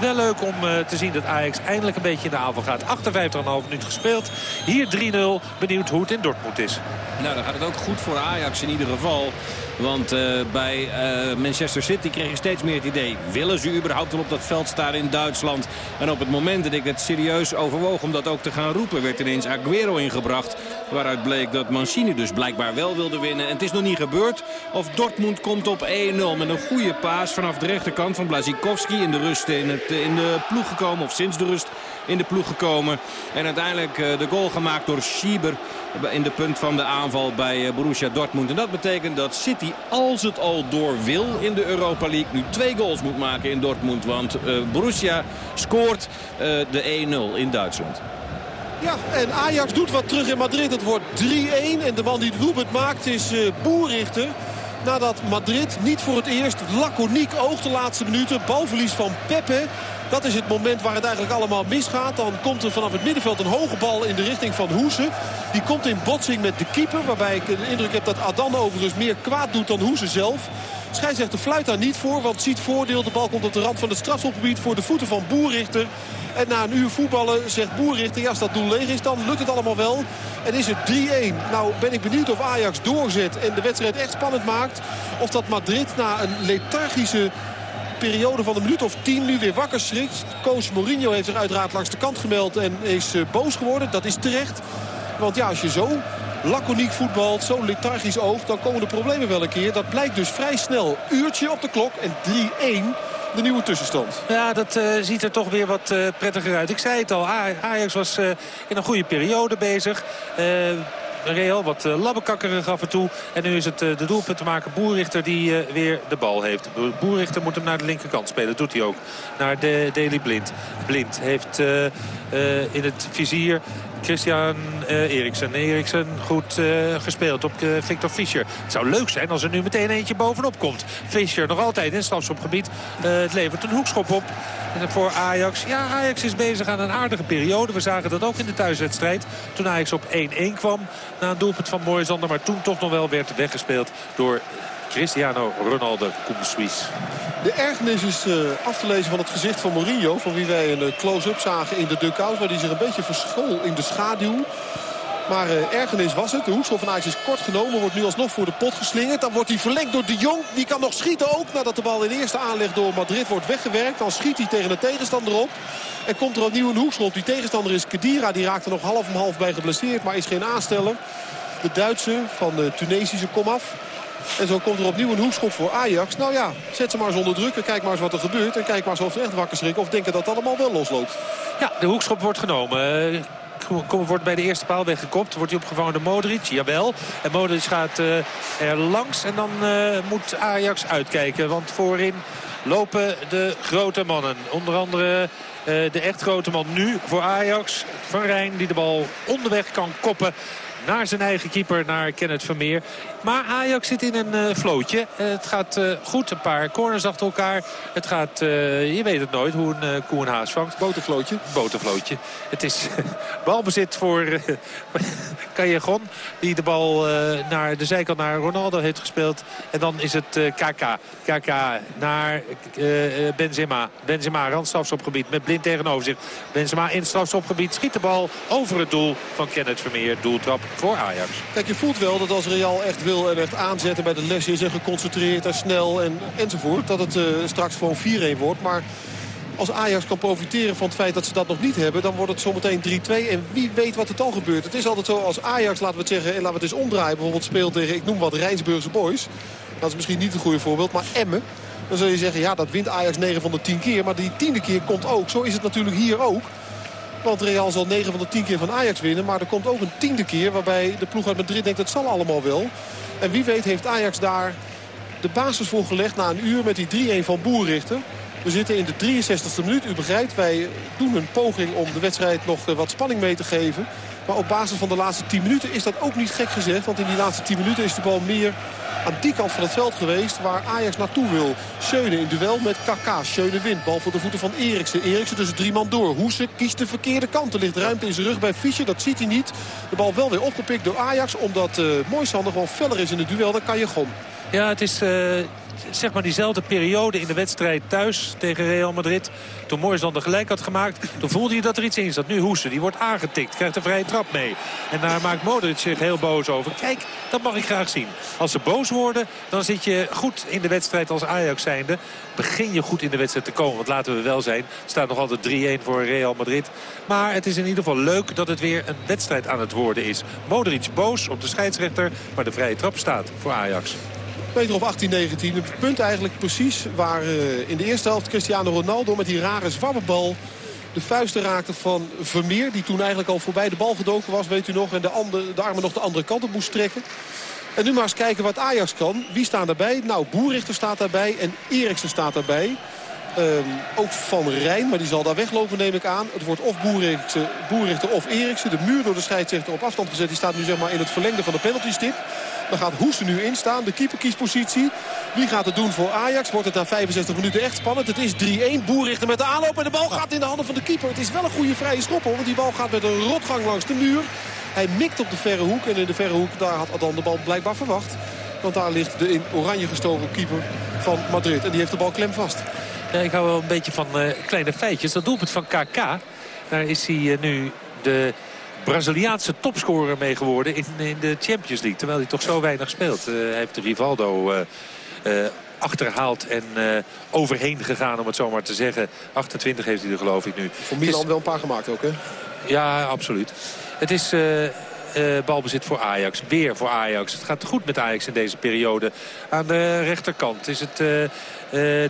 Wel leuk om te zien dat Ajax eindelijk een beetje in de aanval gaat. 58,5 minuut gespeeld. Hier 3-0. Benieuwd hoe het in Dortmund is. Nou, dan gaat het ook goed voor Ajax in ieder geval. Want uh, bij uh, Manchester City kreeg je steeds meer het idee... willen ze überhaupt al op dat veld staan in Duitsland? En op het moment dat ik het serieus overwoog om dat ook te gaan roepen... werd ineens Aguero ingebracht. Waaruit bleek dat Mancini dus blijkbaar wel wilde winnen. En het is nog niet gebeurd. Of Dortmund komt op 1-0 met een goede paas vanaf de rechterkant van Blazikowski... in de rust in, het, in de ploeg gekomen, of sinds de rust in de ploeg gekomen. En uiteindelijk uh, de goal gemaakt door Schieber in de punt van de aanval bij Borussia Dortmund. En dat betekent dat City als het al door wil in de Europa League, nu twee goals moet maken in Dortmund. Want uh, Borussia scoort de 1-0 in Duitsland. Ja, en Ajax doet wat terug in Madrid. Het wordt 3-1 en de man die het maakt is Boerrichter. Nadat Madrid niet voor het eerst laconiek oogt de laatste minuten. Balverlies van Pepe. Dat is het moment waar het eigenlijk allemaal misgaat. Dan komt er vanaf het middenveld een hoge bal in de richting van Hoese. Die komt in botsing met de keeper. Waarbij ik de indruk heb dat Adan overigens meer kwaad doet dan Hoese zelf. Scheidsrechter fluit daar niet voor, want ziet voordeel. De bal komt op de rand van het strafschopgebied voor de voeten van Boerrichter. En na een uur voetballen zegt Boerrichter, ja, als dat doel leeg is, dan lukt het allemaal wel. En is het 3-1. Nou ben ik benieuwd of Ajax doorzet en de wedstrijd echt spannend maakt. Of dat Madrid na een lethargische periode van een minuut of tien nu weer wakker schrikt. Coach Mourinho heeft zich uiteraard langs de kant gemeld en is eh, boos geworden. Dat is terecht. Want ja, als je zo laconiek voetbalt, zo lethargisch oogt... dan komen de problemen wel een keer. Dat blijkt dus vrij snel. Uurtje op de klok en 3-1 de nieuwe tussenstand. Ja, dat uh, ziet er toch weer wat uh, prettiger uit. Ik zei het al, Ajax was uh, in een goede periode bezig. Real wat uh, labbekakkerig af en toe. En nu is het uh, de doelpunt te maken Boerrichter die uh, weer de bal heeft. Boerrichter moet hem naar de linkerkant spelen. Doet hij ook. Naar de Daily Blind. Blind heeft in het vizier Christian uh, Eriksen. Eriksen goed gespeeld op Victor Fischer. Het zou leuk zijn als er nu meteen eentje bovenop komt. Fischer nog altijd in strafschopgebied. het levert een hoekschop op voor Ajax. Ja, Ajax is bezig aan een aardige periode. We zagen dat ook in de thuiswedstrijd. Toen Ajax op 1-1 kwam na een doelpunt van Moisander. Maar toen toch nog wel werd weggespeeld door Cristiano Ronaldo Suisse. De ergernis is uh, af te lezen van het gezicht van Mourinho. Van wie wij een close-up zagen in de dugout. Waar hij zich een beetje verschool in de schaduw. Maar uh, ergernis was het. De hoekschop van Ajax is kort genomen. Wordt nu alsnog voor de pot geslingerd. Dan wordt hij verlengd door de Jong. Die kan nog schieten ook. Nadat de bal in eerste aanleg door Madrid wordt weggewerkt. Dan schiet hij tegen de tegenstander op. En komt er opnieuw een hoekschop. Die tegenstander is Kedira. Die raakt er nog half om half bij geblesseerd. Maar is geen aansteller. De Duitse van de Tunesische komaf. En zo komt er opnieuw een hoekschop voor Ajax. Nou ja, zet ze maar eens onder druk en kijk maar eens wat er gebeurt. En kijk maar eens of ze echt wakker schrikken of denken dat het allemaal wel losloopt. Ja, de hoekschop wordt genomen. Wordt bij de eerste paal weggekopt. Wordt hij opgevangen door Modric? Jawel. En Modric gaat uh, er langs. En dan uh, moet Ajax uitkijken. Want voorin lopen de grote mannen. Onder andere de echt grote man nu voor Ajax. Van Rijn die de bal onderweg kan koppen naar zijn eigen keeper, naar Kenneth Vermeer. Maar Ajax zit in een uh, vlootje. Uh, het gaat uh, goed, een paar corners achter elkaar. Het gaat, je weet het nooit hoe een koe een haas vangt. Botervlootje. Botervlootje. Het is balbezit voor Callejon. Die de bal naar de zijkant naar Ronaldo heeft gespeeld. En dan is het KK. KK naar Benzema. Benzema, randstrafschopgebied met blind tegenover zich. Benzema in strafschopgebied schiet de bal over het doel van Kenneth Vermeer. Doeltrap voor Ajax. Kijk, je voelt wel dat als Real echt wil en echt aanzetten bij de les is... en geconcentreerd en snel en, enzovoort... dat het uh, straks gewoon 4-1 wordt. Maar als Ajax kan profiteren van het feit dat ze dat nog niet hebben... dan wordt het zometeen 3-2. En wie weet wat er dan gebeurt. Het is altijd zo als Ajax, laten we het zeggen... en laten we het eens omdraaien. Bijvoorbeeld speelt tegen, ik noem wat, Rijnsburgse Boys. Dat is misschien niet een goede voorbeeld, maar Emmen. Dan zul je zeggen, ja, dat wint Ajax 9 van de 10 keer. Maar die tiende keer komt ook. Zo is het natuurlijk hier ook. Want Real zal 9 van de 10 keer van Ajax winnen. Maar er komt ook een tiende keer waarbij de ploeg uit Madrid denkt... dat zal allemaal wel. En wie weet heeft Ajax daar de basis voor gelegd na een uur met die 3-1 van Boerrichter. We zitten in de 63e minuut. U begrijpt, wij doen een poging om de wedstrijd nog eh, wat spanning mee te geven. Maar op basis van de laatste 10 minuten is dat ook niet gek gezegd. Want in die laatste 10 minuten is de bal meer aan die kant van het veld geweest waar Ajax naartoe wil. Schöne in duel met Kaka. Schöne wint. Bal voor de voeten van Eriksen. Eriksen tussen drie man door. Hoese kiest de verkeerde kant. Er ligt ruimte in zijn rug bij Fischer. Dat ziet hij niet. De bal wel weer opgepikt door Ajax. Omdat uh, Moisander gewoon feller is in het duel. Dan kan je gewoon. Ja, het is... Uh zeg maar diezelfde periode in de wedstrijd thuis tegen Real Madrid. Toen Moisander gelijk had gemaakt. Toen voelde je dat er iets in zat. Nu Hoesen, die wordt aangetikt. Krijgt een vrije trap mee. En daar maakt Modric zich heel boos over. Kijk, dat mag ik graag zien. Als ze boos worden, dan zit je goed in de wedstrijd als Ajax zijnde. Begin je goed in de wedstrijd te komen. Want laten we wel zijn, staat nog altijd 3-1 voor Real Madrid. Maar het is in ieder geval leuk dat het weer een wedstrijd aan het worden is. Modric boos op de scheidsrechter, maar de vrije trap staat voor Ajax meter of 18, 19. Het punt eigenlijk precies waar uh, in de eerste helft Cristiano Ronaldo met die rare zwabberbal de vuisten raakte van Vermeer. Die toen eigenlijk al voorbij de bal gedoken was, weet u nog. En de, andere, de armen nog de andere kant op moest trekken. En nu maar eens kijken wat Ajax kan. Wie staan daarbij? Nou, Boerichter staat daarbij en Eriksen staat daarbij. Um, ook Van Rijn, maar die zal daar weglopen neem ik aan. Het wordt of Boerichter, Boerichter of Eriksen. De muur door de scheidsrechter op afstand gezet. Die staat nu zeg maar in het verlengde van de penaltystip. Dan gaat Hoesten nu instaan. De keeper kiest positie. Wie gaat het doen voor Ajax? Wordt het na 65 minuten echt spannend. Het is 3-1. Boerrichter met de aanloop. En de bal gaat in de handen van de keeper. Het is wel een goede vrije schop. Hoor, want die bal gaat met een rotgang langs de muur. Hij mikt op de verre hoek. En in de verre hoek daar had Adan de bal blijkbaar verwacht. Want daar ligt de in oranje gestoken keeper van Madrid. En die heeft de bal klem vast. Ja, ik hou wel een beetje van uh, kleine feitjes. Dat doelpunt van KK. Daar is hij uh, nu de Braziliaanse topscorer mee geworden in, in de Champions League. Terwijl hij toch zo weinig speelt. Uh, hij heeft Rivaldo achterhaald en overheen gegaan om het zo maar te zeggen. 28 heeft hij er geloof ik nu. Voor Milan is... wel een paar gemaakt ook hè? Ja, absoluut. Het is... balbezit voor Ajax. Weer voor Ajax. Het gaat goed met Ajax in deze periode. Aan de rechterkant is het uh,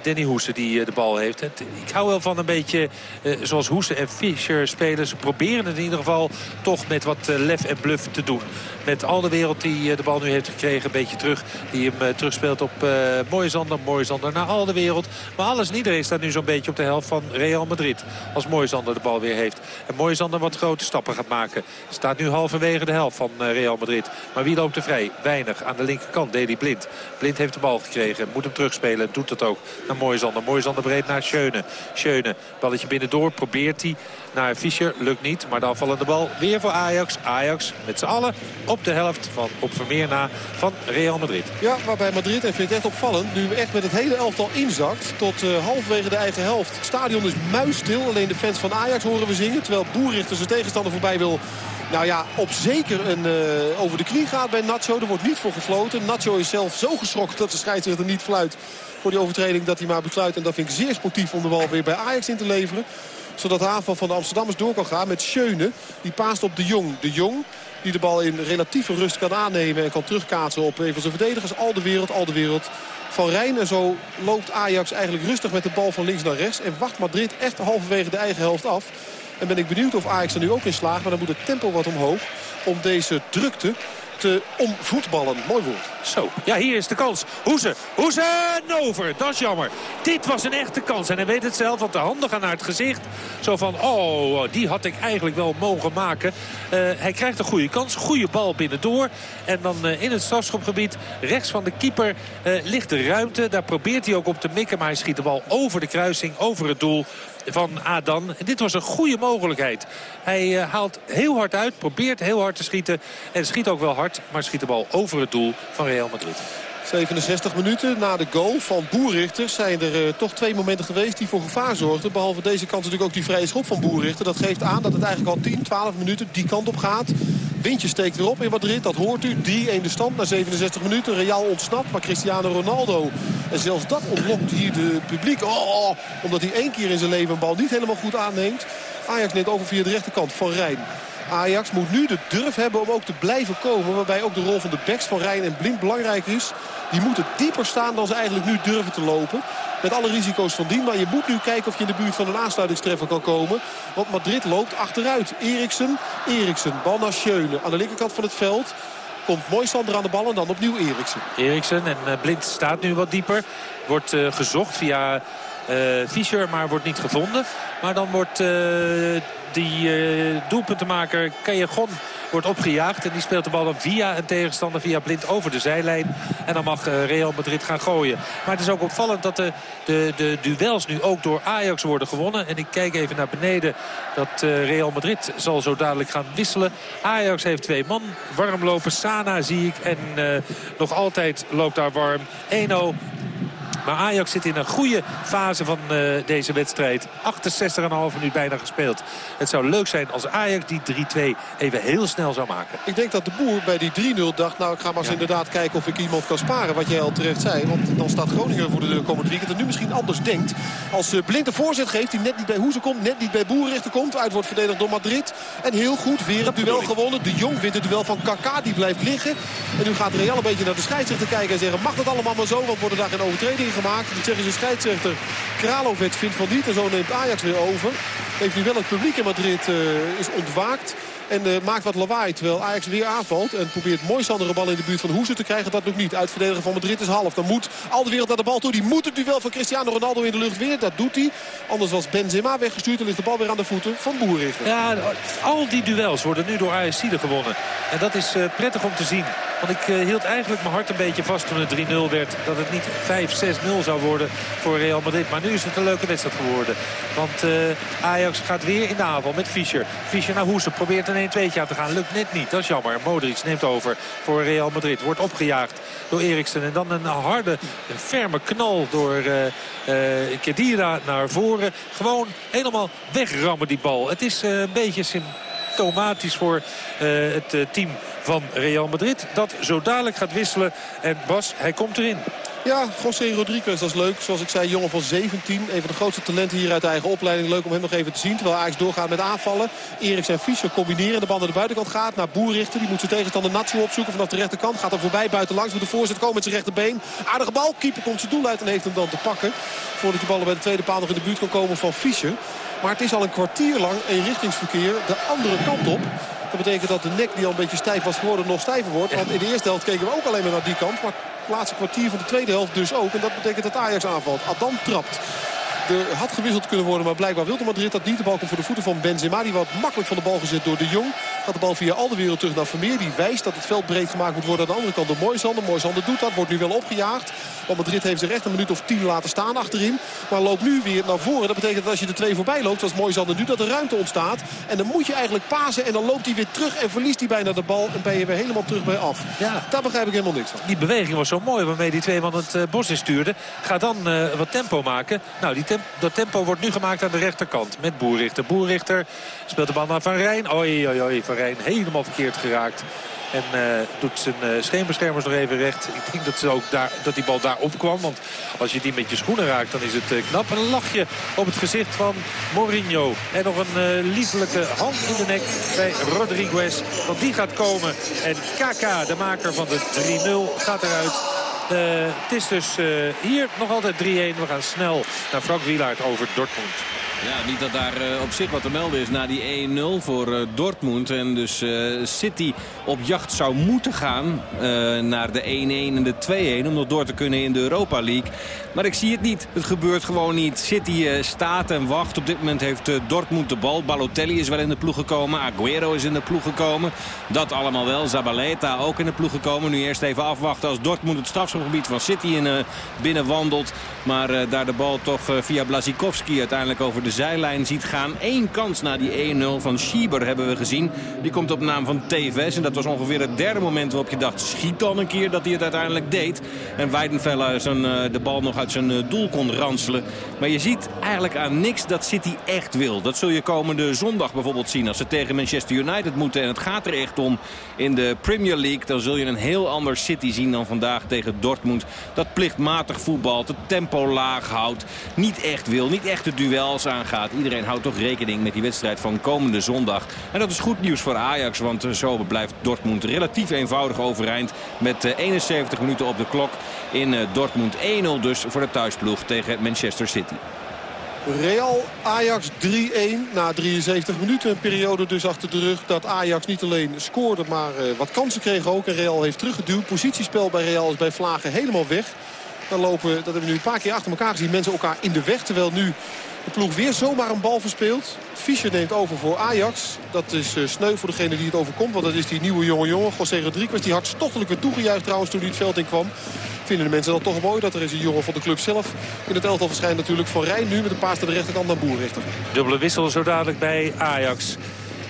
Danny Hoesen die uh, de bal heeft. Ik hou wel van een beetje uh, zoals Hoesen en Fischer spelen. Ze proberen het in ieder geval toch met wat lef en bluff te doen. Met al de wereld die de bal nu heeft gekregen een beetje terug. Die hem terugspeelt op Mooie Zander. Mooie Zander naar al de wereld. Maar alles en iedereen staat nu zo'n beetje op de helft van Real Madrid. Als Mooie Zander de bal weer heeft. En Mooie Zander wat grote stappen gaat maken. Staat nu halverwege de helft van Real Madrid. Maar wie loopt er vrij? Weinig. Aan de linkerkant Deli Blind. Blind heeft de bal gekregen. Moet hem terugspelen. Doet het ook naar Mooisander. Mooisander breed naar Schöne. Schöne, balletje binnendoor, probeert hij naar Fischer. Lukt niet, maar de bal weer voor Ajax. Ajax met z'n allen op de helft van op Vermeer na van Real Madrid. Ja, waarbij Madrid, en vind ik echt opvallend, nu echt met het hele elftal inzakt. Tot uh, halverwege de eigen helft. Het stadion is muisstil. Alleen de fans van Ajax horen we zingen. Terwijl Boerichter zijn tegenstander voorbij wil nou ja, op zeker een, uh, over de knie gaat bij Nacho. Er wordt niet voor gefloten. Nacho is zelf zo geschrokken dat de scheidsrechter niet fluit voor die overtreding dat hij maar besluit. En dat vind ik zeer sportief om de bal weer bij Ajax in te leveren. Zodat de aanval van de Amsterdammers door kan gaan met Schöne. Die paast op de Jong. De Jong die de bal in relatieve rust kan aannemen en kan terugkaatsen op een van zijn verdedigers. Al de wereld, al de wereld van Rijn. En zo loopt Ajax eigenlijk rustig met de bal van links naar rechts. En wacht Madrid echt halverwege de eigen helft af. En ben ik benieuwd of Ajax er nu ook in slaagt. Maar dan moet het tempo wat omhoog om deze drukte te omvoetballen. Mooi woord. Zo, ja, hier is de kans. Hoeze, Hoeze, over. Dat is jammer. Dit was een echte kans. En hij weet het zelf, want de handen gaan naar het gezicht. Zo van, oh, die had ik eigenlijk wel mogen maken. Uh, hij krijgt een goede kans. Goede bal binnendoor. En dan uh, in het strafschopgebied, rechts van de keeper, uh, ligt de ruimte. Daar probeert hij ook op te mikken. Maar hij schiet de bal over de kruising, over het doel van Adan. dit was een goede mogelijkheid. Hij uh, haalt heel hard uit, probeert heel hard te schieten. En schiet ook wel hard, maar schiet de bal over het doel van Real Madrid. 67 minuten na de goal van Boerrichter zijn er uh, toch twee momenten geweest die voor gevaar zorgden. Behalve deze kant natuurlijk ook die vrije schop van Boerrichter. Dat geeft aan dat het eigenlijk al 10, 12 minuten die kant op gaat. Windje steekt weer op in Madrid, dat hoort u. 3-1 de stand na 67 minuten. Real ontsnapt, maar Cristiano Ronaldo. En zelfs dat ontlokt hier de publiek. Oh, omdat hij één keer in zijn leven een bal niet helemaal goed aanneemt. Ajax neemt over via de rechterkant van Rijn. Ajax moet nu de durf hebben om ook te blijven komen. Waarbij ook de rol van de backs van Rijn en Blind belangrijk is. Die moeten dieper staan dan ze eigenlijk nu durven te lopen. Met alle risico's van dien. Maar je moet nu kijken of je in de buurt van een aansluitingstreffer kan komen. Want Madrid loopt achteruit. Eriksen, Eriksen, bal naar Schöne. Aan de linkerkant van het veld komt Moisander aan de bal en dan opnieuw Eriksen. Eriksen en eh, Blind staat nu wat dieper. Wordt uh, gezocht via Fischer, maar wordt niet gevonden. Maar dan wordt die doelpuntenmaker Callejon wordt opgejaagd. En die speelt de bal dan via een tegenstander, via blind over de zijlijn. En dan mag eh, Real Madrid gaan gooien. Maar het is ook opvallend dat de, de, de duels nu ook door Ajax worden gewonnen. En ik kijk even naar beneden dat eh, Real Madrid zal zo dadelijk gaan wisselen. Ajax heeft twee man warm lopen. Sana zie ik. En nog altijd loopt daar warm. 1-0 maar Ajax zit in een goede fase van uh, deze wedstrijd. 68,5 minuut bijna gespeeld. Het zou leuk zijn als Ajax die 3-2 even heel snel zou maken. Ik denk dat de boer bij die 3-0 dacht... nou, ik ga maar eens inderdaad kijken of ik iemand kan sparen. Wat jij al terecht zei. Want dan staat Groningen voor de deur komend weekend. En nu misschien anders denkt. Als uh, Blind de voorzet geeft, die net niet bij Hoezen komt... net niet bij Boerrichter komt. Uit wordt verdedigd door Madrid. En heel goed, weer het duel gewonnen. De Jong wint het duel van Kaka, die blijft liggen. En nu gaat Real een beetje naar de scheidsrechter kijken en zeggen... mag dat allemaal maar zo, want worden daar geen overtredingen gemaakt. De Tsjechische scheidsrechter Kralovic vindt van niet. En zo neemt Ajax weer over. Heeft nu wel het publiek in Madrid uh, is ontwaakt. En uh, maakt wat lawaai terwijl Ajax weer aanvalt. En probeert mooi Sandere bal in de buurt van Hoezen te krijgen. Dat lukt niet. Uitverdediger van Madrid is half. Dan moet al de wereld naar de bal toe. Die moet het duel van Cristiano Ronaldo in de lucht winnen. Dat doet hij. Anders was Benzema weggestuurd. Dan ligt de bal weer aan de voeten van Boerrichter. Ja, al die duels worden nu door Ajax gewonnen. En dat is uh, prettig om te zien. Want ik uh, hield eigenlijk mijn hart een beetje vast toen het 3-0 werd. Dat het niet 5-6-0 zou worden voor Real Madrid. Maar nu is het een leuke wedstrijd geworden. Want Ajax gaat weer in de aanval met Fischer. Fischer naar Hoesen probeert een 1-2'tje aan te gaan. Lukt net niet, dat is jammer. Modric neemt over voor Real Madrid. Wordt opgejaagd door Eriksen. En dan een harde, een ferme knal door uh, Kedira naar voren. Gewoon helemaal wegrammen die bal. Het is een beetje symptomatisch voor het team van Real Madrid. Dat zo dadelijk gaat wisselen. En Bas, hij komt erin. Ja, José Rodriguez, dat is leuk. Zoals ik zei, jongen van 17. Een van de grootste talenten hier uit de eigen opleiding. Leuk om hem nog even te zien. Terwijl Ajax doorgaat met aanvallen. Eriks en Fischer combineren. De bal naar de buitenkant gaat. Naar Boerrichter. Die moet zijn tegenstander Natsu opzoeken vanaf de rechterkant. Gaat er voorbij, buitenlangs. Moet de voorzet komen met zijn rechterbeen. Aardige bal. Keeper komt zijn doel uit en heeft hem dan te pakken. Voordat die ballen bij de tweede paal nog in de buurt kan komen van Fischer. Maar het is al een kwartier lang richtingsverkeer de andere kant op. Dat betekent dat de nek die al een beetje stijf was geworden nog stijver wordt. Want in de eerste helft keken we ook alleen maar naar die kant. Maar laatste kwartier van de tweede helft dus ook. En dat betekent dat Ajax aanvalt. Adam trapt. Er had gewisseld kunnen worden, maar blijkbaar wilde Madrid dat niet. De bal komt voor de voeten van Benzema. Die wordt makkelijk van de bal gezet door de Jong. Gaat de bal via al de wereld terug naar Vermeer. Die wijst dat het veld breed gemaakt moet worden aan de andere kant door Moisander. Moisander doet dat, wordt nu wel opgejaagd. Want Madrid heeft zich echt een minuut of tien laten staan achterin. Maar loopt nu weer naar voren. Dat betekent dat als je de twee voorbij loopt, zoals Moisander nu, dat er ruimte ontstaat. En dan moet je eigenlijk pasen en dan loopt hij weer terug en verliest hij bijna de bal. En ben je weer helemaal terug bij af. Ja. Daar begrijp ik helemaal niks van. Die beweging was zo mooi waarmee die twee man het uh, bos in stuurden. Ga dan uh, wat tempo maken. Nou, die dat tempo wordt nu gemaakt aan de rechterkant met Boerrichter. Boerrichter speelt de bal naar Van Rijn. Oei, oei, oei, Van Rijn helemaal verkeerd geraakt. En uh, doet zijn uh, scheenbeschermers nog even recht. Ik denk dat, ze ook daar, dat die bal daar opkwam. Want als je die met je schoenen raakt, dan is het uh, knap. En een lachje op het gezicht van Mourinho. En nog een liefelijke hand in de nek bij Rodriguez. Want die gaat komen. En Kaka, de maker van de 3-0, gaat eruit. Het is dus hier nog altijd 3-1. We gaan snel naar Frank Wielaert over Dortmund. Ja, niet dat daar uh, op zich wat te melden is na die 1-0 voor uh, Dortmund. En dus uh, City op jacht zou moeten gaan naar de 1-1 en de 2-1 om nog door te kunnen in de Europa League. Maar ik zie het niet. Het gebeurt gewoon niet. City staat en wacht. Op dit moment heeft Dortmund de bal. Balotelli is wel in de ploeg gekomen. Aguero is in de ploeg gekomen. Dat allemaal wel. Zabaleta ook in de ploeg gekomen. Nu eerst even afwachten als Dortmund het strafschopgebied van City in, binnenwandelt. Maar daar de bal toch via Blazikowski uiteindelijk over de zijlijn ziet gaan. Eén kans na die 1-0 van Schieber hebben we gezien. Die komt op naam van Tevez. En dat was ongeveer het derde moment waarop je dacht... schiet dan een keer dat hij het uiteindelijk deed. En Weidenfeller uh, de bal nog uit zijn uh, doel kon ranselen. Maar je ziet eigenlijk aan niks dat City echt wil. Dat zul je komende zondag bijvoorbeeld zien. Als ze tegen Manchester United moeten en het gaat er echt om in de Premier League... dan zul je een heel ander City zien dan vandaag tegen Dortmund. Dat plichtmatig voetbalt, het tempo laag houdt. Niet echt wil, niet echt de duels gaat. Iedereen houdt toch rekening met die wedstrijd van komende zondag. En dat is goed nieuws voor Ajax, want eh, zo blijft Dortmund relatief eenvoudig overeind. Met 71 eh, minuten op de klok in eh, Dortmund 1-0 dus voor de thuisploeg tegen Manchester City. Real Ajax 3-1 na 73 minuten. Een periode dus achter de rug dat Ajax niet alleen scoorde, maar wat kansen kreeg ook. En Real heeft teruggeduwd. Positiespel bij Real is bij Vlagen helemaal weg. Dan lopen, dat hebben we nu een paar keer achter elkaar gezien, mensen elkaar in de weg. Terwijl nu de ploeg weer zomaar een bal verspeelt. Fischer neemt over voor Ajax. Dat is uh, sneu voor degene die het overkomt. Want dat is die nieuwe jonge jongen, José Rodriguez. Die hartstochtelijk werd toegejuicht trouwens toen hij het veld in kwam. Vinden de mensen dan toch mooi dat er is een jongen van de club zelf. In het elftal verschijnt natuurlijk Van Rijn nu met een paas naar de rechterkant naar Boerrichter. Dubbele wissel zo dadelijk bij Ajax.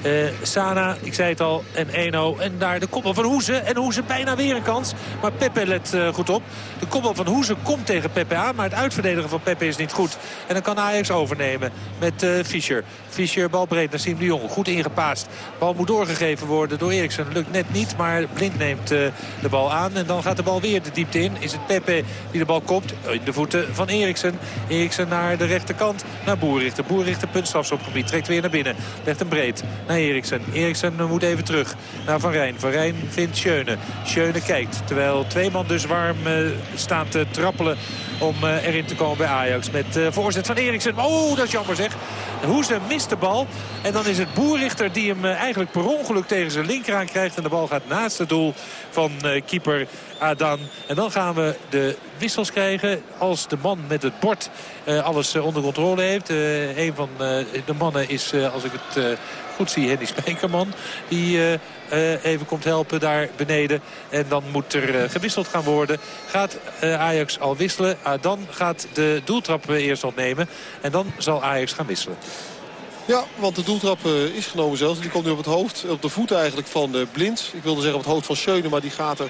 Uh, Sana, ik zei het al, en Eno. En daar de koppel van Hoezen. En Hoezen bijna weer een kans. Maar Pepe let uh, goed op. De koppel van Hoezen komt tegen Pepe aan. Maar het uitverdedigen van Pepe is niet goed. En dan kan Ajax overnemen met uh, Fischer. Fischer, bal breed naar Siem de Jong. Goed ingepaast. Bal moet doorgegeven worden door Eriksen. Lukt net niet, maar Blind neemt de bal aan. En dan gaat de bal weer de diepte in. Is het Pepe die de bal kopt in de voeten van Eriksen. Eriksen naar de rechterkant, naar Boerrichter. Boerrichter puntstrafschopgebied. Trekt weer naar binnen. Legt hem breed naar Eriksen. Eriksen moet even terug naar Van Rijn. Van Rijn vindt Schöne. Schöne kijkt. Terwijl twee man dus warm uh, staan te trappelen om uh, erin te komen bij Ajax. Met uh, voorzet van Eriksen. Oh, dat is jammer zeg. Hoeze mist de bal. En dan is het Boerrichter die hem eigenlijk per ongeluk tegen zijn linkeraan krijgt. En de bal gaat naast het doel van keeper Adan. En dan gaan we de wissels krijgen als de man met het bord uh, alles uh, onder controle heeft. Uh, een van de mannen is, als ik het goed zie, Henny Spijkerman. Die even komt helpen daar beneden. En dan moet er gewisseld gaan worden. Gaat Ajax al wisselen. dan gaat de doeltrap eerst opnemen. En dan zal Ajax gaan wisselen. Ja, want de doeltrap uh, is genomen zelfs. Die komt nu op het hoofd, op de voeten eigenlijk van uh, Blind. Ik wilde zeggen op het hoofd van Schöne, maar die gaat er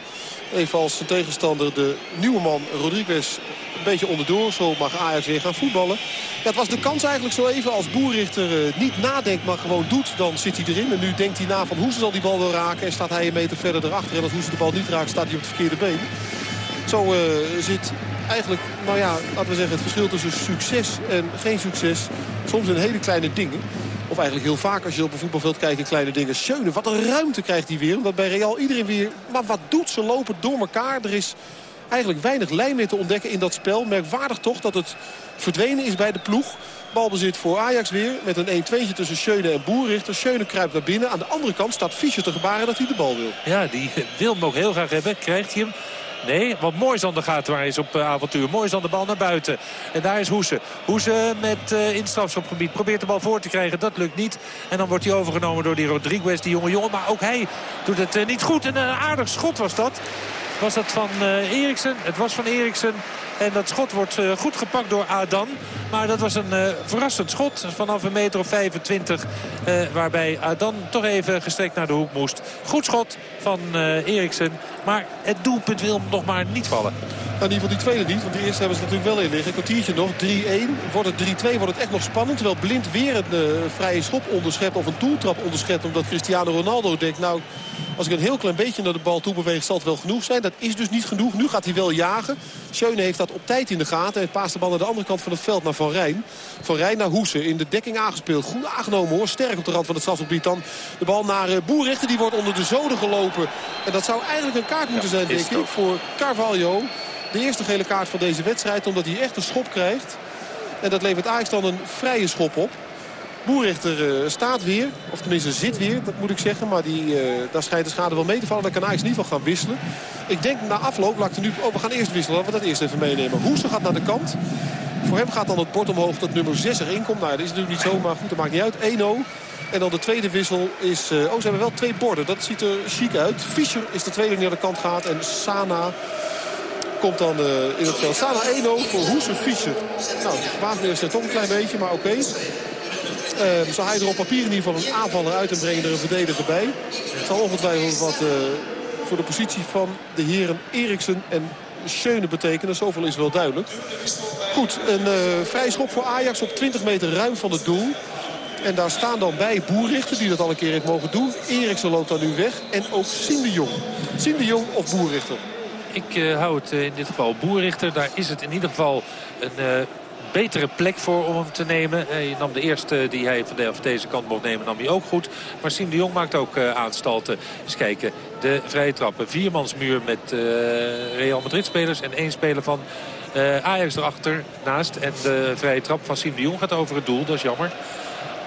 even als zijn tegenstander de nieuwe man Rodriguez een beetje onderdoor. Zo mag Ajax weer gaan voetballen. Ja, het was de kans eigenlijk zo even als Boerrichter uh, niet nadenkt, maar gewoon doet. Dan zit hij erin. En nu denkt hij na van hoe ze zal die bal wel raken. En staat hij een meter verder erachter. En als hoe ze de bal niet raakt, staat hij op het verkeerde been. Zo zit eigenlijk, nou ja, laten we zeggen, het verschil tussen succes en geen succes. Soms in hele kleine dingen. Of eigenlijk heel vaak als je op een voetbalveld kijkt in kleine dingen. Schöne, wat een ruimte krijgt hij weer. Omdat bij Real iedereen weer... Maar wat doet ze? Lopen door elkaar. Er is eigenlijk weinig lijn meer te ontdekken in dat spel. Merkwaardig toch dat het verdwenen is bij de ploeg. Balbezit voor Ajax weer. Met een 1-2'tje tussen Schöne en Boerrichter. Schöne kruipt naar binnen. Aan de andere kant staat Fischer te gebaren dat hij de bal wil. Ja, die wil hem ook heel graag hebben. Krijgt hij hem. Nee, want Mooijzander gaat waar is op uh, avontuur. Mooijzander bal naar buiten. En daar is Hoese. Hoese met uh, in strafschopgebied. Probeert de bal voor te krijgen. Dat lukt niet. En dan wordt hij overgenomen door die Rodriguez, die jonge jongen. Maar ook hij doet het uh, niet goed. En een aardig schot was dat. Was dat van uh, Eriksen? Het was van Eriksen. En dat schot wordt uh, goed gepakt door Adan. Maar dat was een uh, verrassend schot vanaf een meter of 25. waarbij Adan toch even gestrekt naar de hoek moest. Goed schot van Eriksen. Maar het doelpunt wil nog maar niet vallen. Nou, in ieder geval die tweede niet, want die eerste hebben ze natuurlijk wel in liggen. Een kwartiertje nog, 3-1. Wordt het 3-2, wordt het echt nog spannend. Terwijl Blind weer een vrije schop onderschept of een doeltrap onderschept. Omdat Cristiano Ronaldo denkt, nou, als ik een heel klein beetje naar de bal toe beweeg, zal het wel genoeg zijn. Dat is dus niet genoeg. Nu gaat hij wel jagen. Schöne heeft dat op tijd in de gaten. En paast de bal naar de andere kant van het veld naar Van Rijn. Van Rijn naar Hoesen. In de dekking aangespeeld. Goed aangenomen hoor. Sterk op de rand van het strafgebied. Dan de bal naar uh, Boerrichter. Die wordt onder de zoden gelopen. En dat zou eigenlijk een kaart moeten zijn, denk ik, voor Carvalho. De eerste gele kaart van deze wedstrijd. Omdat hij echt een schop krijgt. En dat levert Ajax dan een vrije schop op. Boerrichter uh, staat weer. Of tenminste zit weer, dat moet ik zeggen. Maar die, uh, daar schijnt de schade wel mee te vallen. Dan kan in ieder geval gaan wisselen. Ik denk na afloop, laat ik nu... Oh, we gaan eerst wisselen. Laten we dat eerst even meenemen. Hoester gaat naar de kant. Voor hem gaat dan het bord omhoog dat nummer 6 erin komt. Nou, dat is natuurlijk niet zo, maar goed, dat maakt niet uit. 1-0. En dan de tweede wissel is... Uh, oh, ze hebben wel twee borden. Dat ziet er chic uit. Fischer is de tweede die naar de kant gaat. En Sana komt dan in het veld. Sana 1-0 voor Hoese Fischer. Nou, verbaast me eerst toch een klein beetje, maar oké. Uh, zal hij er op papier in ieder geval een aanvaller uit en brengen er een verdediger bij. Het zal ongetwijfeld wat uh, voor de positie van de heren Eriksen en Schöne betekenen. Zoveel is wel duidelijk. Goed, een uh, vrij schop voor Ajax op 20 meter ruim van het doel. En daar staan dan bij Boerrichter, die dat al een keer heeft mogen doen. Eriksen loopt dan nu weg. En ook Sien de Jong. Sien de Jong of Boerrichter? Ik uh, hou het in dit geval Boerrichter. Daar is het in ieder geval een betere plek voor om hem te nemen. Hij nam de eerste die hij van, de, van deze kant mocht nemen, nam hij ook goed. Maar Siem de Jong maakt ook aanstalten. Eens kijken, de vrije trappen. Viermansmuur met Real Madrid spelers en één speler van Ajax erachter naast. En de vrije trap van Siem de Jong gaat over het doel, dat is jammer.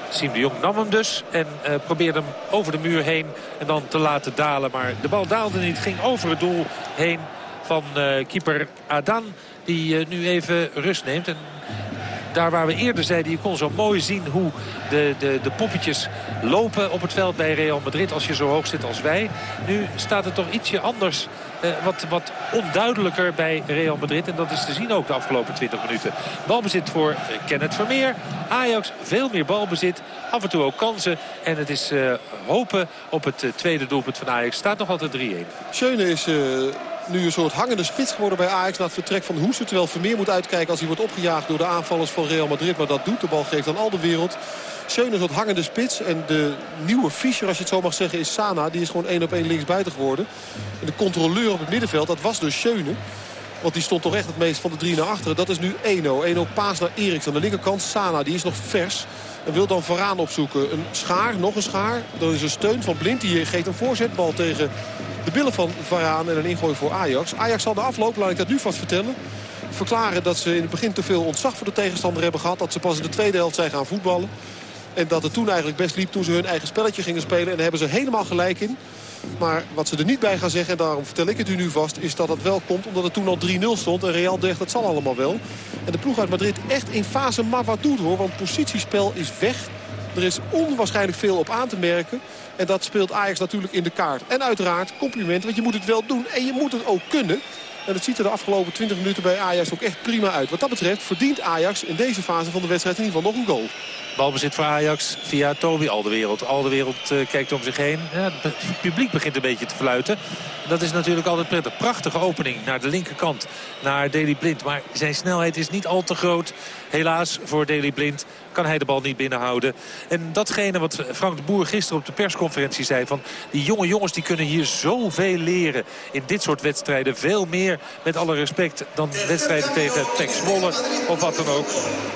Siem de Jong nam hem dus en uh, probeerde hem over de muur heen en dan te laten dalen. Maar de bal daalde niet, ging over het doel heen van uh, keeper Adan. Die nu even rust neemt. En daar waar we eerder zeiden, je kon zo mooi zien hoe de, de, de poppetjes lopen op het veld bij Real Madrid als je zo hoog zit als wij. Nu staat het toch ietsje anders, eh, wat, wat onduidelijker bij Real Madrid. En dat is te zien ook de afgelopen 20 minuten. Balbezit voor Kenneth Vermeer. Ajax veel meer balbezit, af en toe ook kansen. En het is uh, hopen op het tweede doelpunt van Ajax. Staat nog altijd 3-1. Schöne is... Nu een soort hangende spits geworden bij Ajax na het vertrek van Hoesen. Terwijl Vermeer moet uitkijken als hij wordt opgejaagd door de aanvallers van Real Madrid. Maar dat doet de bal, geeft aan al de wereld. Schöne is wat hangende spits. En de nieuwe Fischer, als je het zo mag zeggen, is Sana. Die is gewoon één op één linksbuiten geworden. En de controleur op het middenveld, dat was dus Schöne. Want die stond toch echt het meest van de drie naar achteren. Dat is nu 1-0. 1-0 paas naar Eriks aan de linkerkant. Sana, die is nog vers. En wil dan vooraan opzoeken. Een schaar, nog een schaar. Dan is een steun van Blind. Die geeft een voorzetbal tegen de billen van Varaan en een ingooi voor Ajax. Ajax zal de afloop, laat ik dat nu vast vertellen verklaren dat ze in het begin te veel ontzag voor de tegenstander hebben gehad. Dat ze pas in de tweede helft zijn gaan voetballen. En dat het toen eigenlijk best liep toen ze hun eigen spelletje gingen spelen. En daar hebben ze helemaal gelijk in. Maar wat ze er niet bij gaan zeggen, en daarom vertel ik het u nu vast... is dat het wel komt omdat het toen al 3-0 stond. En Real dacht, dat zal allemaal wel. En de ploeg uit Madrid echt in fase maar wat doet hoor. Want positiespel is weg. Er is onwaarschijnlijk veel op aan te merken. En dat speelt Ajax natuurlijk in de kaart. En uiteraard compliment, want je moet het wel doen. En je moet het ook kunnen. En het ziet er de afgelopen 20 minuten bij Ajax ook echt prima uit. Wat dat betreft verdient Ajax in deze fase van de wedstrijd in ieder geval nog een goal. Balbezit voor Ajax via Toby Alderwereld. Alderwereld uh, kijkt om zich heen. Ja, het publiek begint een beetje te fluiten. Dat is natuurlijk altijd prettig. Prachtige opening naar de linkerkant. Naar Deli Blind. Maar zijn snelheid is niet al te groot. Helaas voor Deli Blind kan hij de bal niet binnenhouden. En datgene wat Frank de Boer gisteren op de persconferentie zei... van die jonge jongens die kunnen hier zoveel leren in dit soort wedstrijden. Veel meer, met alle respect, dan wedstrijden tegen Tex Zwolle of wat dan ook.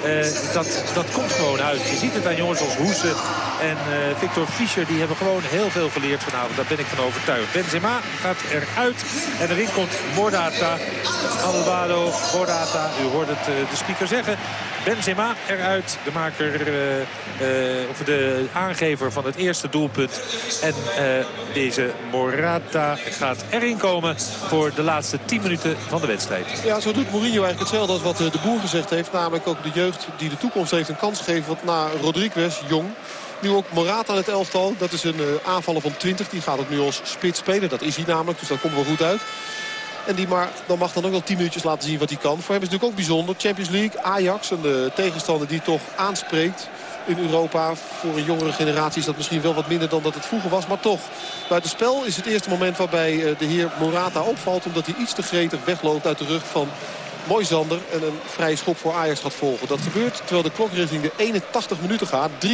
Uh, dat, dat komt gewoon uit. Je ziet het aan jongens als Hoesen en uh, Victor Fischer. Die hebben gewoon heel veel geleerd vanavond. Daar ben ik van overtuigd. Benzema gaat eruit. En erin komt Mordata. Alvaro Mordata. U hoort het uh, de speaker zeggen. Benzema eruit. De maker, uh, of de aangever van het eerste doelpunt. En uh, deze Morata gaat erin komen voor de laatste 10 minuten van de wedstrijd. Ja, zo doet Mourinho eigenlijk hetzelfde als wat de boer gezegd heeft. Namelijk ook de jeugd die de toekomst heeft een kans gegeven. Want na Rodriguez, jong, nu ook Morata aan het elftal. Dat is een aanvaller van 20. Die gaat ook nu als spits spelen. Dat is hij namelijk, dus dat komt wel goed uit. En die maar, dan mag dan ook wel 10 minuutjes laten zien wat hij kan. Voor hem is het natuurlijk ook bijzonder. Champions League, Ajax, een de tegenstander die toch aanspreekt in Europa. Voor een jongere generatie is dat misschien wel wat minder dan dat het vroeger was. Maar toch, buiten spel is het eerste moment waarbij eh, de heer Morata opvalt. Omdat hij iets te gretig wegloopt uit de rug van Moisander. En een vrije schop voor Ajax gaat volgen. Dat gebeurt terwijl de klok richting de 81 minuten gaat. 3-1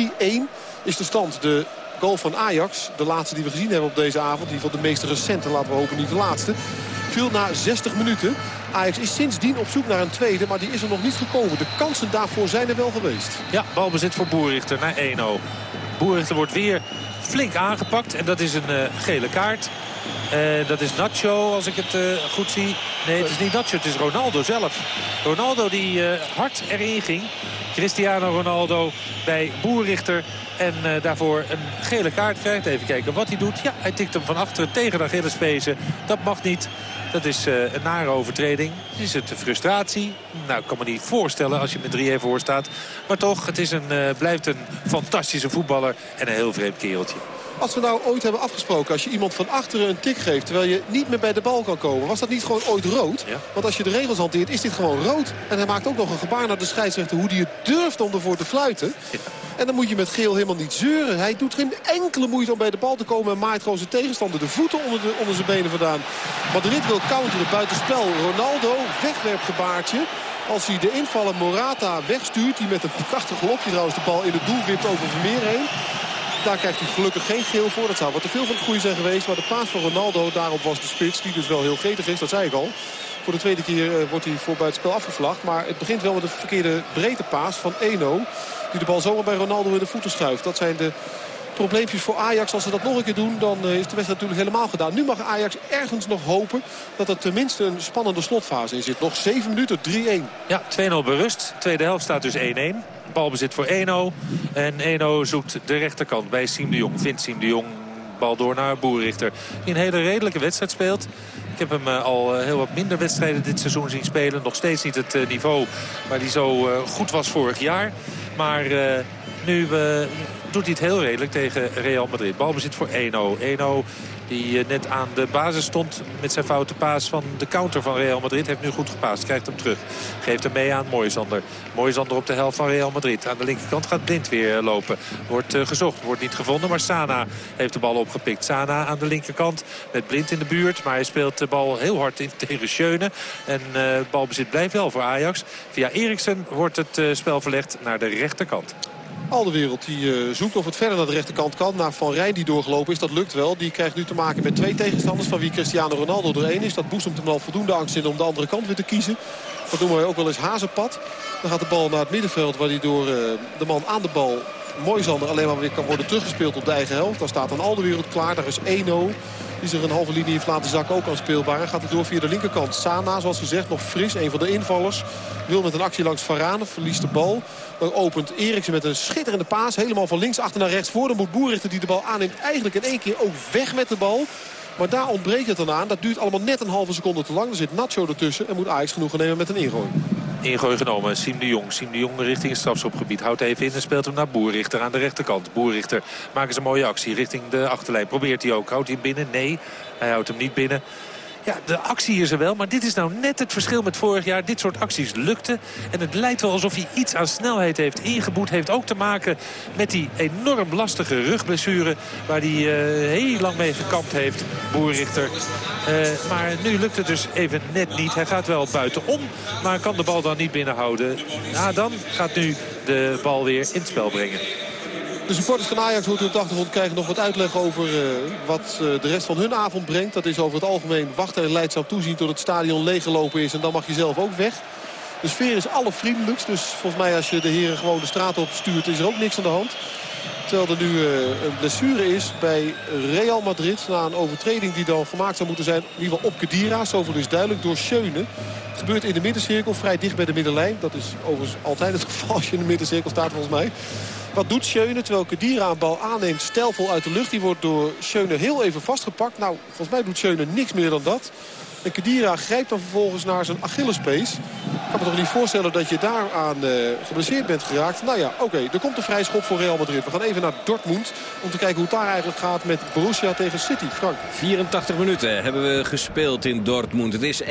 is de stand. De goal van Ajax, de laatste die we gezien hebben op deze avond. Ieder geval de meest recente, laten we hopen niet de laatste viel na 60 minuten. Ajax is sindsdien op zoek naar een tweede, maar die is er nog niet gekomen. De kansen daarvoor zijn er wel geweest. Ja, balbezit voor Boerichter naar 1-0. Boerichter wordt weer flink aangepakt en dat is een uh, gele kaart. Uh, dat is Nacho, als ik het uh, goed zie. Nee, het is niet Nacho, het is Ronaldo zelf. Ronaldo die hard erin ging. Cristiano Ronaldo bij Boerrichter. En daarvoor een gele kaart krijgt. Even kijken wat hij doet. Ja, hij tikt hem van achteren tegen de Achillespezen. Dat mag niet. Dat is uh, een nare overtreding. Is het frustratie? Nou, ik kan me niet voorstellen als je met 3-1 voor staat. Maar toch, het is een, uh, blijft een fantastische voetballer en een heel vreemd kereltje. Als we nou ooit hebben afgesproken, als je iemand van achteren een tik geeft... terwijl je niet meer bij de bal kan komen, was dat niet gewoon ooit rood? Ja. Want als je de regels hanteert, is dit gewoon rood. En hij maakt ook nog een gebaar naar de scheidsrechter hoe hij het durft om ervoor te fluiten. Ja. En dan moet je met geel helemaal niet zeuren. Hij doet geen enkele moeite om bij de bal te komen... en maait gewoon zijn tegenstander de voeten onder, de, onder zijn benen vandaan. Madrid wil counteren buitenspel. Ronaldo, wegwerpgebaartje. Als hij de invaller Morata wegstuurt... die met een prachtig lopje trouwens de bal in het doel wipt over Vermeer heen... Daar krijgt hij gelukkig geen geel voor. Dat zou wat te veel van het goede zijn geweest. Maar de paas van Ronaldo, daarop was de spits. Die dus wel heel gretig is, dat zei ik al. Voor de tweede keer uh, wordt hij voor buitenspel afgevlacht. Maar het begint wel met een verkeerde breedte paas van Eno. Die de bal zomaar bij Ronaldo in de voeten schuift. Dat zijn de probleempjes voor Ajax. Als ze dat nog een keer doen, dan is de wedstrijd natuurlijk helemaal gedaan. Nu mag Ajax ergens nog hopen dat er tenminste een spannende slotfase in zit. Nog 7 minuten, 3-1. Ja, 2-0 berust. Tweede helft staat dus 1-1. Balbezit voor Eno. En Eno zoekt de rechterkant bij Siem de Jong. Vindt Siem de Jong Bal door naar Boerrichter. Die een hele redelijke wedstrijd speelt. Ik heb hem al heel wat minder wedstrijden dit seizoen zien spelen. Nog steeds niet het niveau waar hij zo goed was vorig jaar. Maar nu doet hij het heel redelijk tegen Real Madrid. Balbezit voor 1-0. 1-0 die eh, net aan de basis stond met zijn foute paas van de counter van Real Madrid. Heeft nu goed gepaast. Krijgt hem terug. Geeft hem mee aan Moisander. Moisander op de helft van Real Madrid. Aan de linkerkant gaat Blind weer lopen. Wordt uh, gezocht. Wordt niet gevonden. Maar Sana heeft de bal opgepikt. Sana aan de linkerkant met Blind in de buurt. Maar hij speelt de bal heel hard in tegen Schöne. En uh, balbezit blijft wel voor Ajax. Via Eriksen wordt het spel verlegd naar de rechterkant. Al de wereld die uh, zoekt of het verder naar de rechterkant kan. Naar Van Rijn die doorgelopen is, dat lukt wel. Die krijgt nu te maken met twee tegenstanders van wie Cristiano Ronaldo er één is. Dat boezemt hem al voldoende angst in om de andere kant weer te kiezen. Dat noemen wij ook wel eens hazenpad. Dan gaat de bal naar het middenveld waar hij door uh, de man aan de bal Moisander alleen maar weer kan worden teruggespeeld op de eigen helft. Dan staat dan al de wereld klaar. Daar is 1-0. Die zich een halve linie heeft laten zakken ook aan speelbaar. En gaat het door via de linkerkant. Sana, zoals gezegd, nog fris. Een van de invallers. Wil met een actie langs Varane. Verliest de bal. Dan opent Eriksen met een schitterende paas. Helemaal van links achter naar rechts voor. Dan moet Boerichter die de bal aanneemt eigenlijk in één keer ook weg met de bal. Maar daar ontbreekt het dan aan. Dat duurt allemaal net een halve seconde te lang. Er zit Nacho ertussen en moet Ajax genoegen nemen met een ingooi. Ingooi genomen, Siem de Jong. Siem de Jong richting het strafschopgebied. Houdt even in en speelt hem naar Boerrichter aan de rechterkant. Boerrichter maakt een mooie actie richting de achterlijn. Probeert hij ook. Houdt hij binnen? Nee, hij houdt hem niet binnen. Ja, de actie is er wel, maar dit is nou net het verschil met vorig jaar. Dit soort acties lukte. En het lijkt wel alsof hij iets aan snelheid heeft ingeboet. Heeft ook te maken met die enorm lastige rugblessure... waar hij uh, heel lang mee gekampt heeft, Boerrichter. Uh, maar nu lukt het dus even net niet. Hij gaat wel buitenom, maar kan de bal dan niet binnenhouden. Ja, dan gaat nu de bal weer in het spel brengen. De supporters van Ajax moeten op de achtergrond krijgen nog wat uitleg over uh, wat uh, de rest van hun avond brengt. Dat is over het algemeen wachten en leidzaam toezien tot het stadion leeggelopen is. En dan mag je zelf ook weg. De sfeer is allervriendelijkst. Dus volgens mij als je de heren gewoon de straat op stuurt is er ook niks aan de hand. Terwijl er nu uh, een blessure is bij Real Madrid. Na een overtreding die dan gemaakt zou moeten zijn. In ieder geval op Kedira. Zoveel is duidelijk door Schöne. Het gebeurt in de middencirkel. Vrij dicht bij de middenlijn. Dat is overigens altijd het geval als je in de middencirkel staat volgens mij. Wat doet Schöne terwijl Kedira een bal aanneemt stijlvol uit de lucht. Die wordt door Schöne heel even vastgepakt. Nou, volgens mij doet Schöne niks meer dan dat. En Kedira grijpt dan vervolgens naar zijn Achillespees. Kan me toch niet voorstellen dat je daaraan uh, geblesseerd bent geraakt. Nou ja, oké, er komt een vrij schop voor Real Madrid. We gaan even naar Dortmund om te kijken hoe het daar eigenlijk gaat met Borussia tegen City. Frank. 84 minuten hebben we gespeeld in Dortmund. Het is 1-0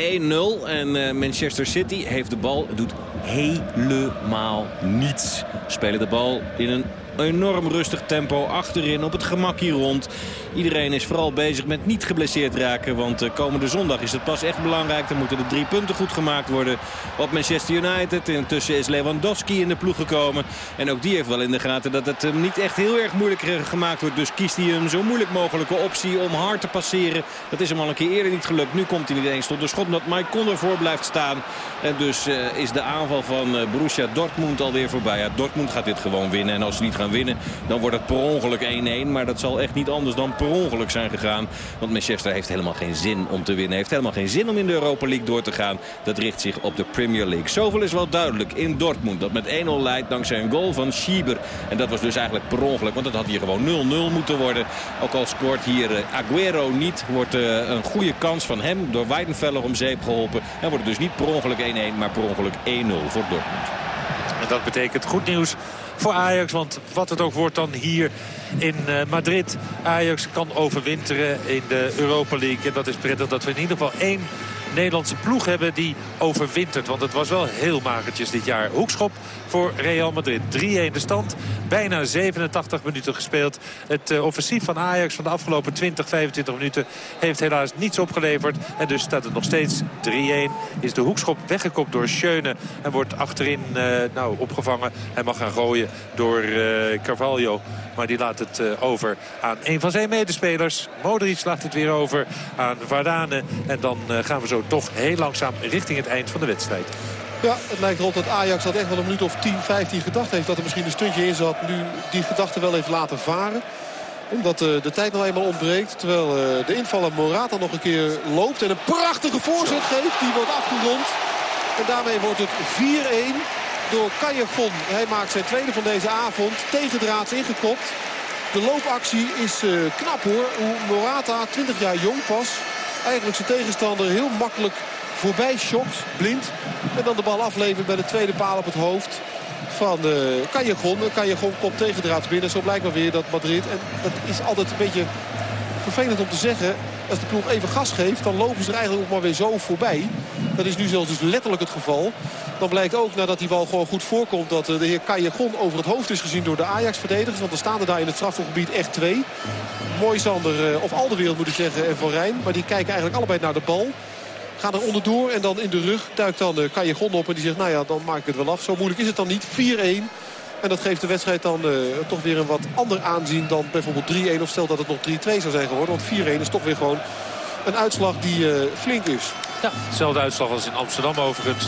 en uh, Manchester City heeft de bal, doet helemaal niets. Spelen de bal in een enorm rustig tempo achterin op het gemak hier rond. Iedereen is vooral bezig met niet geblesseerd raken. Want uh, komende zondag is het pas echt belangrijk. Dan moeten de drie punten goed gemaakt worden op Manchester United. Intussen is Lewandowski in de ploeg gekomen. En ook die heeft wel in de gaten dat het hem niet echt heel erg moeilijk gemaakt wordt. Dus kiest hij een zo moeilijk mogelijke optie om hard te passeren. Dat is hem al een keer eerder niet gelukt. Nu komt hij niet eens tot de schot omdat Mike Conor voor blijft staan. En dus uh, is de aanval van Borussia Dortmund alweer voorbij. Ja, Dortmund gaat dit gewoon winnen. En als ze niet gaan winnen, dan wordt het per ongeluk 1-1. Maar dat zal echt niet anders dan per ongeluk zijn gegaan. Want Manchester heeft helemaal geen zin om te winnen. Heeft helemaal geen zin om in de Europa League door te gaan. Dat richt zich op de Premier League. Zoveel is wel duidelijk in Dortmund. Dat met 1-0 leidt dankzij een goal van Schieber. En dat was dus eigenlijk per ongeluk. Want dat had hier gewoon 0-0 moeten worden. Ook al scoort hier uh, Aguero niet. Wordt uh, een goede kans van hem door Weidenfeller om zeep geholpen. En wordt het dus niet per ongeluk 1-1, maar per ongeluk 1-0 voor Dortmund. En dat betekent goed nieuws voor Ajax. Want wat het ook wordt dan hier in Madrid. Ajax kan overwinteren in de Europa League. En dat is prettig dat we in ieder geval één Nederlandse ploeg hebben die overwintert. Want het was wel heel magertjes dit jaar. Hoekschop voor Real Madrid. 3-1 de stand. Bijna 87 minuten gespeeld. Het uh, offensief van Ajax van de afgelopen 20, 25 minuten heeft helaas niets opgeleverd. En dus staat het nog steeds 3-1. Is de hoekschop weggekopt door Schöne. En wordt achterin uh, nou, opgevangen. Hij mag gaan gooien door uh, Carvalho. Maar die laat het over aan een van zijn medespelers. Modric laat het weer over aan Vardane. En dan gaan we zo toch heel langzaam richting het eind van de wedstrijd. Ja, het lijkt erop dat Ajax dat echt wel een minuut of 10, 15 gedacht heeft. Dat er misschien een stuntje in zat. Nu die gedachte wel heeft laten varen. Omdat uh, de tijd nog eenmaal ontbreekt. Terwijl de invaller Morata nog een keer loopt. En een prachtige voorzet geeft. Die wordt afgerond. En daarmee wordt het 4-1 door Callejon. Hij maakt zijn tweede van deze avond. Tegendraads ingekopt. De loopactie is uh, knap hoor. Hoe Morata, 20 jaar jong pas, eigenlijk zijn tegenstander heel makkelijk voorbij shopt, blind. En dan de bal aflevert bij de tweede paal op het hoofd van uh, Callejon. Callejon komt tegendraads binnen. Zo blijkt maar weer dat Madrid, en dat is altijd een beetje vervelend om te zeggen... als de ploeg even gas geeft, dan lopen ze er eigenlijk ook maar weer zo voorbij. Dat is nu zelfs dus letterlijk het geval. Dan blijkt ook nadat die bal gewoon goed voorkomt... dat eh, de heer Callejon over het hoofd is gezien door de Ajax-verdedigers. Want er staan er daar in het strafgebied echt twee. Mooi Sander, eh, of al de wereld moet ik zeggen, en Van Rijn. Maar die kijken eigenlijk allebei naar de bal. Gaan er onderdoor en dan in de rug duikt dan uh, Callejon op. En die zegt, nou ja, dan maak ik het wel af. Zo moeilijk is het dan niet. 4-1. En dat geeft de wedstrijd dan uh, toch weer een wat ander aanzien dan bijvoorbeeld 3-1. Of stel dat het nog 3-2 zou zijn geworden. Want 4-1 is toch weer gewoon een uitslag die uh, flink is. Ja, dezelfde uitslag als in Amsterdam overigens.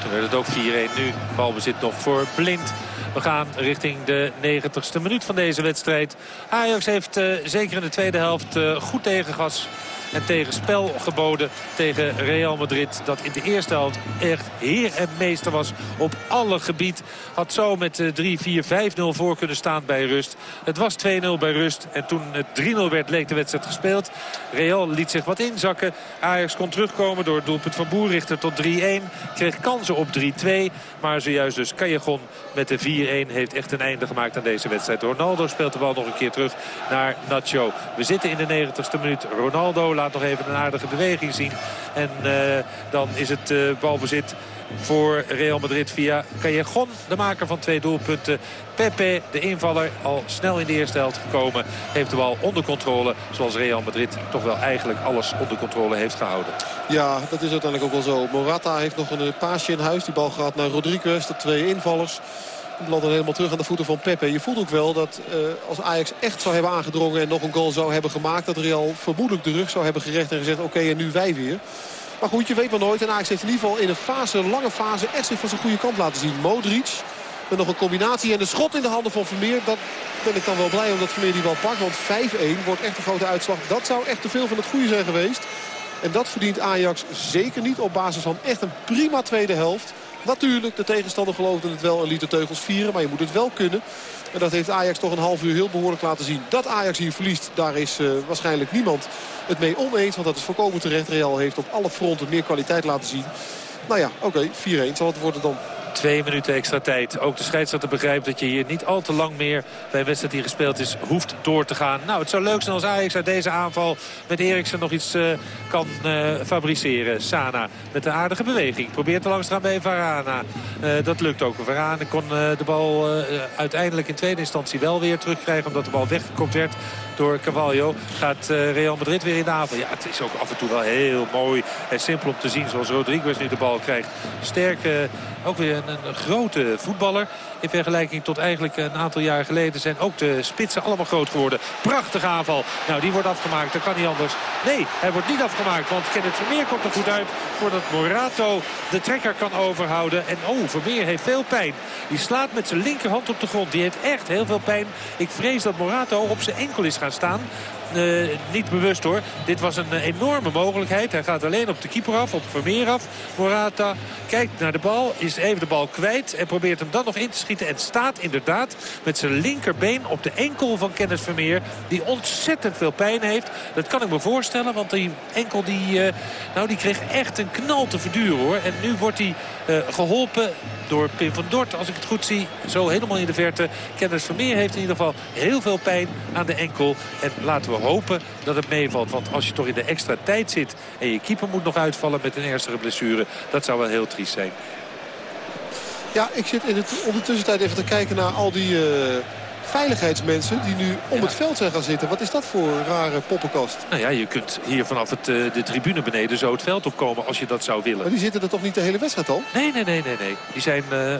Toen werd het ook 4-1. Nu balbezit nog voor Blind. We gaan richting de 90ste minuut van deze wedstrijd. Ajax heeft uh, zeker in de tweede helft goed tegengas en tegen spel geboden tegen Real Madrid. Dat in de eerste helft echt heer en meester was op alle gebied. Had zo met 3-4-5-0 voor kunnen staan bij rust. Het was 2-0 bij rust. En toen het 3-0 werd leek de wedstrijd gespeeld. Real liet zich wat inzakken. Ajax kon terugkomen door het doelpunt van Boerrichter tot 3-1. Kreeg kansen op 3-2. Maar zojuist dus Callejon met de 4-1 heeft echt een einde gemaakt aan deze wedstrijd. Ronaldo speelt de bal nog een keer terug naar Nacho. We zitten in de 90ste minuut. Ronaldo laat nog even een aardige beweging zien. En uh, dan is het uh, balbezit voor Real Madrid via Callejon. De maker van twee doelpunten. Pepe, de invaller, al snel in de eerste helft gekomen. Heeft de bal onder controle. Zoals Real Madrid toch wel eigenlijk alles onder controle heeft gehouden. Ja, dat is uiteindelijk ook wel zo. Morata heeft nog een paasje in huis. Die bal gaat naar Rodriguez. De twee invallers. Landen helemaal terug aan de voeten van Pepe. Je voelt ook wel dat uh, als Ajax echt zou hebben aangedrongen... en nog een goal zou hebben gemaakt... dat Real vermoedelijk de rug zou hebben gerecht en gezegd... oké, en nu wij weer. Maar goed, je weet maar nooit. En Ajax heeft in ieder geval in een fase, lange fase... echt zich van zijn goede kant laten zien. Modric met nog een combinatie en een schot in de handen van Vermeer. Dat ben ik dan wel blij omdat Vermeer die bal pakt. Want 5-1 wordt echt een grote uitslag. Dat zou echt te veel van het goede zijn geweest. En dat verdient Ajax zeker niet op basis van echt een prima tweede helft. Natuurlijk, de tegenstander geloofde het wel een liter teugels vieren. Maar je moet het wel kunnen. En dat heeft Ajax toch een half uur heel behoorlijk laten zien. Dat Ajax hier verliest, daar is uh, waarschijnlijk niemand het mee oneens. Want dat is voorkomen terecht. Real heeft op alle fronten meer kwaliteit laten zien. Nou ja, oké, okay, 4-1 zal het worden dan. Twee minuten extra tijd. Ook de scheidsrechter begrijpt dat je hier niet al te lang meer... bij een wedstrijd die gespeeld is, hoeft door te gaan. Nou, het zou leuk zijn als Ajax uit deze aanval... met Eriksen nog iets uh, kan uh, fabriceren. Sana met een aardige beweging. Probeert te langs te gaan bij Varana. Uh, dat lukt ook. Varana kon de bal uiteindelijk in tweede instantie wel weer terugkrijgen... omdat de bal weggekopt werd door Cavallo. Gaat Real Madrid weer in de aanval. Ja, het is ook af en toe wel heel mooi en simpel om te zien... zoals Rodriguez nu de bal krijgt. Sterk, ook weer een, een, grote voetballer. In vergelijking tot eigenlijk een aantal jaar geleden zijn ook de spitsen allemaal groot geworden. Prachtige aanval. Nou, die wordt afgemaakt. Dat kan niet anders. Nee, hij wordt niet afgemaakt. Want Kenneth Vermeer komt er goed uit voordat Morato de trekker kan overhouden. En oh, Vermeer heeft veel pijn. Die slaat met zijn linkerhand op de grond. Die heeft echt heel veel pijn. Ik vrees dat Morato op zijn enkel is gaan staan. Uh, niet bewust hoor. Dit was een uh, enorme mogelijkheid. Hij gaat alleen op de keeper af, op Vermeer af. Morata kijkt naar de bal, is even de bal kwijt... en probeert hem dan nog in te schieten. En staat inderdaad met zijn linkerbeen op de enkel van Kenneth Vermeer... die ontzettend veel pijn heeft. Dat kan ik me voorstellen, want die enkel die, uh, nou, die kreeg echt een knal te verduren hoor. En nu wordt hij geholpen door Pim van Dort, als ik het goed zie. Zo helemaal in de verte. Kenneth Vermeer heeft in ieder geval heel veel pijn aan de enkel. En laten we hopen dat het meevalt. Want als je toch in de extra tijd zit en je keeper moet nog uitvallen met een ernstige blessure. Dat zou wel heel triest zijn. Ja, ik zit in het ondertussentijd even te kijken naar al die uh, veiligheidsmensen die nu om ja. het veld zijn gaan zitten. Wat is dat voor een rare poppenkast? Nou ja, je kunt hier vanaf het, uh, de tribune beneden zo het veld opkomen als je dat zou willen. Maar die zitten er toch niet de hele wedstrijd al? Nee, nee, nee, nee. nee. Die zijn... Uh,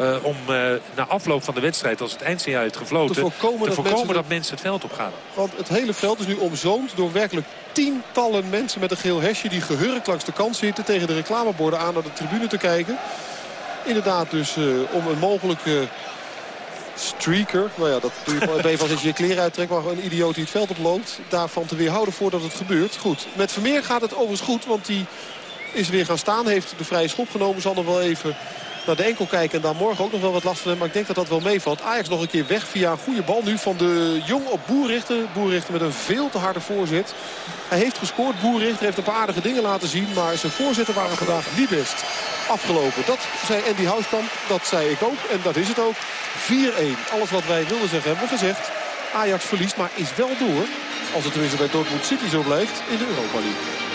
uh, om uh, na afloop van de wedstrijd, als het eindsignaal gefloten... te voorkomen, te dat, voorkomen mensen dat, mensen het veld opgaan. Want het hele veld is nu omzoomd door werkelijk tientallen mensen met een geel hesje... die gehurkt langs de kant zitten tegen de reclameborden aan naar de tribune te kijken. Inderdaad dus uh, om een mogelijke streaker. Nou ja, dat doe je even als je je kleren uittrekt. Maar een idioot die het veld oploopt. Daarvan te weerhouden voordat het gebeurt. Goed, met Vermeer gaat het overigens goed. Want die is weer gaan staan. Heeft de vrije schop genomen. Zal nog wel even naar de enkel kijken en daar morgen ook nog wel wat last van hebben. Maar ik denk dat dat wel meevalt. Ajax nog een keer weg via een goede bal nu van de Jong op Boerrichter. Boerrichter met een veel te harde voorzet. Hij heeft gescoord. Boerrichter heeft een paar aardige dingen laten zien. Maar zijn voorzetten waren vandaag niet best afgelopen. Dat zei Andy Houskamp. Dat zei ik ook. En dat is het ook. 4-1. Alles wat wij wilden zeggen hebben we gezegd. Ajax verliest, maar is wel door. Als het tenminste bij Dortmund City zo blijft in de Europa League.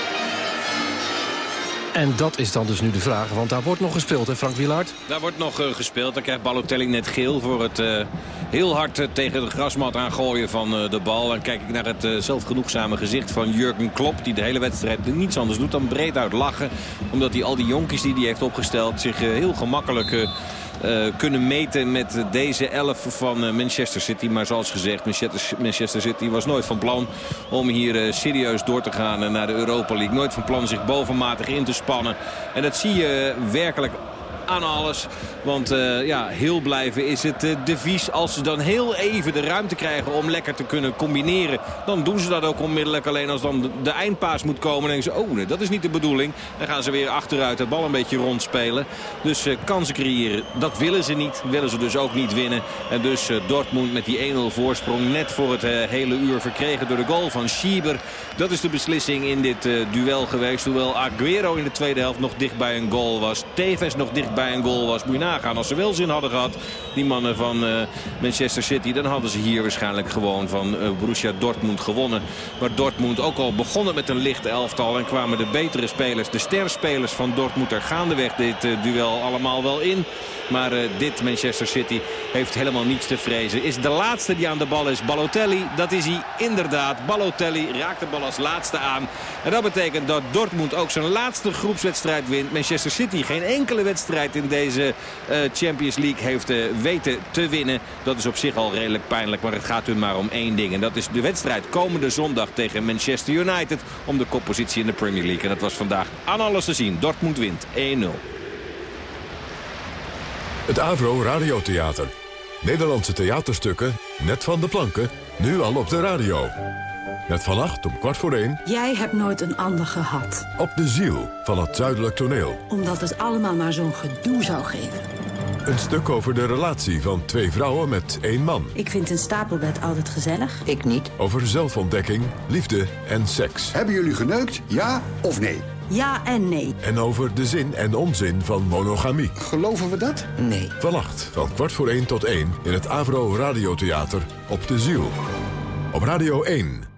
En dat is dan dus nu de vraag, want daar wordt nog gespeeld, hè Frank Wielaert? Daar wordt nog uh, gespeeld. Dan krijgt Balotelli net geel voor het uh, heel hard uh, tegen de grasmat aangooien van de bal. Dan kijk ik naar het zelfgenoegzame gezicht van Jurgen Klopp... die de hele wedstrijd niets anders doet dan breed uit lachen. Omdat hij al die jonkies die hij heeft opgesteld zich heel gemakkelijk kunnen meten met deze elf van uh, Manchester City. Maar zoals gezegd, Manchester, City was nooit van plan om hier uh, serieus door te gaan naar de Europa League. Nooit van plan zich bovenmatig in te spannen. En dat zie je werkelijk aan alles. Want uh, ja, heel blijven is het uh, devies. Als ze dan heel even de ruimte krijgen om lekker te kunnen combineren... dan doen ze dat ook onmiddellijk. Alleen als dan de, eindpaas moet komen, denken ze... oh, nee, dat is niet de bedoeling. Dan gaan ze weer achteruit het bal een beetje rondspelen. Dus uh, kansen creëren, dat willen ze niet. Willen ze dus ook niet winnen. En dus Dortmund met die 1-0 voorsprong... net voor het hele uur verkregen door de goal van Schieber. Dat is de beslissing in dit duel geweest. Hoewel Aguero in de tweede helft nog dicht bij een goal was. Tevez nog dicht bij een goal was. Moet je nagaan. Als ze wel zin hadden gehad, die mannen van uh, Manchester City... dan hadden ze hier waarschijnlijk gewoon van uh, Borussia Dortmund gewonnen. Maar Dortmund ook al begonnen met een licht elftal... en kwamen de betere spelers, de sterspelers van Dortmund... er gaandeweg dit uh, duel allemaal wel in. Maar dit Manchester City heeft helemaal niets te vrezen. Is de laatste die aan de bal is Balotelli. Dat is hij inderdaad. Balotelli raakt de bal als laatste aan. En dat betekent dat Dortmund ook zijn laatste groepswedstrijd wint. Manchester City geen enkele wedstrijd in deze uh, Champions League heeft uh, weten te winnen. Dat is op zich al redelijk pijnlijk. Maar het gaat hun maar om één ding. En dat is de wedstrijd komende zondag tegen Manchester United. Om de koppositie in de Premier League. En dat was vandaag aan alles te zien. Dortmund wint 1-0. Het Avro Radiotheater. Nederlandse theaterstukken, net van de planken, nu al op de radio. Met vannacht om kwart voor één... Jij hebt nooit een ander gehad. Op de ziel van het zuidelijk toneel. Omdat het allemaal maar zo'n gedoe zou geven. Een stuk over de relatie van twee vrouwen met één man. Ik vind een stapelbed altijd gezellig. Ik niet. Over zelfontdekking, liefde en seks. Hebben jullie geneukt, ja of nee? Ja en nee. En over de zin en onzin van monogamie. Geloven we dat? Nee. Vannacht van kwart voor één tot één in het Avro Radiotheater op de Ziel. Op Radio 1,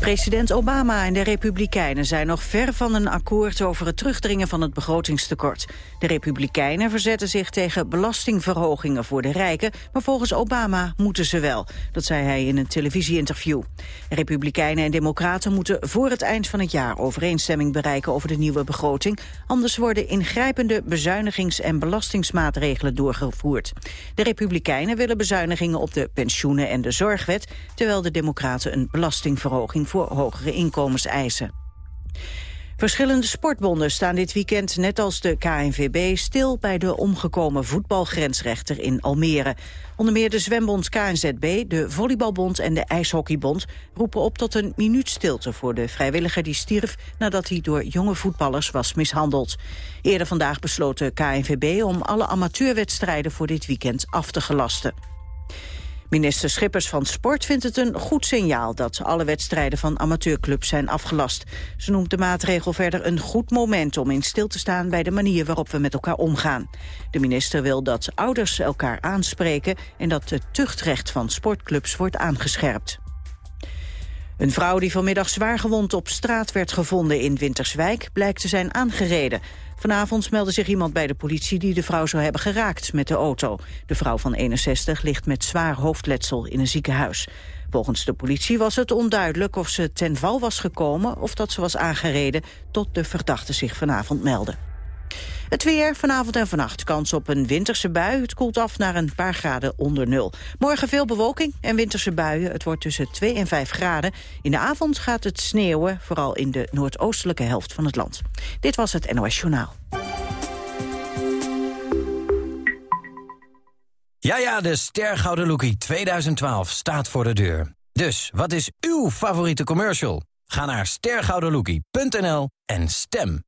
President Obama en de Republikeinen zijn nog ver van een akkoord over het terugdringen van het begrotingstekort. De Republikeinen verzetten zich tegen belastingverhogingen voor de rijken, maar volgens Obama moeten ze wel. Dat zei hij in een televisieinterview. Republikeinen en Democraten moeten voor het eind van het jaar overeenstemming bereiken over de nieuwe begroting. Anders worden ingrijpende bezuinigings- en belastingsmaatregelen doorgevoerd. De Republikeinen willen bezuinigingen op de pensioenen en de zorgwet, terwijl de Democraten een belastingverhoging voor hogere inkomens eisen. Verschillende sportbonden staan dit weekend, net als de KNVB, stil bij de omgekomen voetbalgrensrechter in Almere. Onder meer de zwembond KNZB, de Volleybalbond en de IJshockeybond roepen op tot een minuut stilte voor de vrijwilliger die stierf nadat hij door jonge voetballers was mishandeld. Eerder vandaag besloot de KNVB om alle amateurwedstrijden voor dit weekend af te gelasten. Minister Schippers van Sport vindt het een goed signaal dat alle wedstrijden van amateurclubs zijn afgelast. Ze noemt de maatregel verder een goed moment om in stil te staan bij de manier waarop we met elkaar omgaan. De minister wil dat ouders elkaar aanspreken en dat het tuchtrecht van sportclubs wordt aangescherpt. Een vrouw die vanmiddag zwaargewond op straat werd gevonden in Winterswijk blijkt te zijn aangereden. Vanavond meldde zich iemand bij de politie die de vrouw zou hebben geraakt met de auto. De vrouw van 61 ligt met zwaar hoofdletsel in een ziekenhuis. Volgens de politie was het onduidelijk of ze ten val was gekomen of dat ze was aangereden tot de verdachte zich vanavond meldde. Het weer, vanavond en vannacht kans op een winterse bui. Het koelt af naar een paar graden onder nul. Morgen veel bewolking en winterse buien. Het wordt tussen 2 en 5 graden. In de avond gaat het sneeuwen, vooral in de noordoostelijke helft van het land. Dit was het NOS Journaal. Ja, ja, de Stergouden Lookie 2012 staat voor de deur. Dus, wat is uw favoriete commercial? Ga naar stergoudenlookie.nl en stem.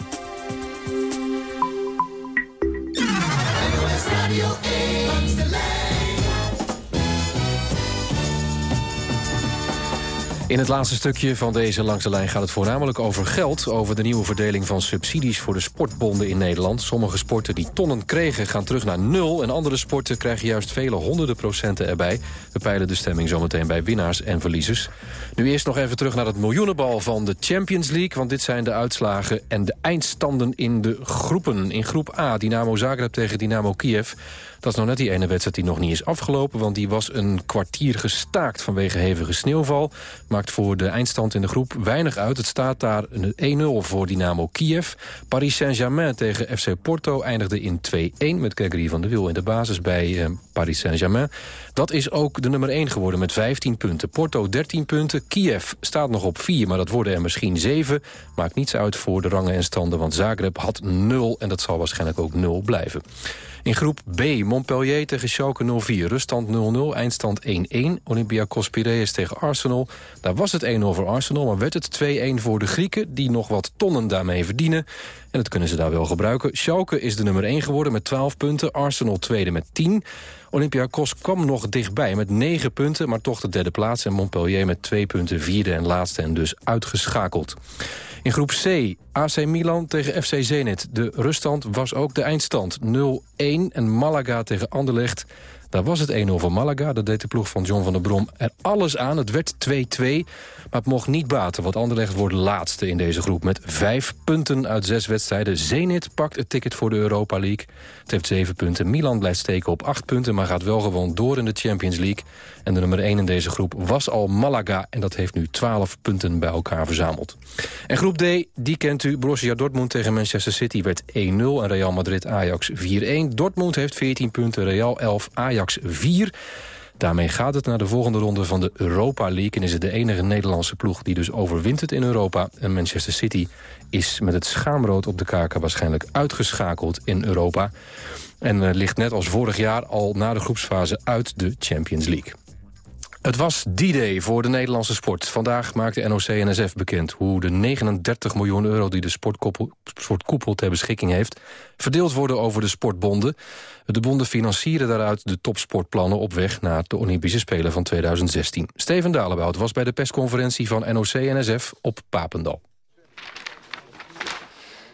In het laatste stukje van deze Langs de Lijn gaat het voornamelijk over geld... over de nieuwe verdeling van subsidies voor de sportbonden in Nederland. Sommige sporten die tonnen kregen gaan terug naar nul... en andere sporten krijgen juist vele honderden procenten erbij. We peilen de stemming zometeen bij winnaars en verliezers. Nu eerst nog even terug naar het miljoenenbal van de Champions League... want dit zijn de uitslagen en de eindstanden in de groepen. In groep A, Dynamo Zagreb tegen Dynamo Kiev... Dat is nog net die ene wedstrijd die nog niet is afgelopen... want die was een kwartier gestaakt vanwege hevige sneeuwval. Maakt voor de eindstand in de groep weinig uit. Het staat daar 1-0 voor Dynamo Kiev. Paris Saint-Germain tegen FC Porto eindigde in 2-1... met Gregory van der Wiel in de basis bij eh, Paris Saint-Germain. Dat is ook de nummer 1 geworden met 15 punten. Porto 13 punten. Kiev staat nog op 4, maar dat worden er misschien 7. Maakt niets uit voor de rangen en standen, want Zagreb had 0... en dat zal waarschijnlijk ook 0 blijven. In groep B, Montpellier tegen Schalke 04. Ruststand 0-0, eindstand 1-1. Olympiakos Piraeus tegen Arsenal. Daar was het 1-0 voor Arsenal, maar werd het 2-1 voor de Grieken... die nog wat tonnen daarmee verdienen. En dat kunnen ze daar wel gebruiken. Schalke is de nummer 1 geworden met 12 punten. Arsenal tweede met 10. Olympiakos kwam nog dichtbij met 9 punten... maar toch de derde plaats. En Montpellier met 2 punten vierde en laatste en dus uitgeschakeld. In groep C, AC Milan tegen FC Zenit. De ruststand was ook de eindstand. 0-1 en Malaga tegen Anderlecht. Daar was het 1-0 voor Malaga. Dat deed de ploeg van John van der Brom er alles aan. Het werd 2-2. Maar het mocht niet baten, want Anderlecht wordt laatste in deze groep... met vijf punten uit zes wedstrijden. Zenit pakt het ticket voor de Europa League. Het heeft zeven punten. Milan blijft steken op acht punten... maar gaat wel gewoon door in de Champions League. En de nummer 1 in deze groep was al Malaga... en dat heeft nu 12 punten bij elkaar verzameld. En groep D, die kent u. Borussia Dortmund tegen Manchester City werd 1-0... en Real Madrid-Ajax 4-1. Dortmund heeft 14 punten, Real 11, Ajax 4... Daarmee gaat het naar de volgende ronde van de Europa League... en is het de enige Nederlandse ploeg die dus overwintert in Europa. En Manchester City is met het schaamrood op de kaken waarschijnlijk uitgeschakeld in Europa. En uh, ligt net als vorig jaar al na de groepsfase uit de Champions League. Het was D-Day voor de Nederlandse sport. Vandaag maakte NOC-NSF bekend hoe de 39 miljoen euro... die de sportkoepel ter beschikking heeft... verdeeld worden over de sportbonden. De bonden financieren daaruit de topsportplannen op weg... naar de Olympische Spelen van 2016. Steven Dalebout was bij de persconferentie van NOC-NSF op Papendal.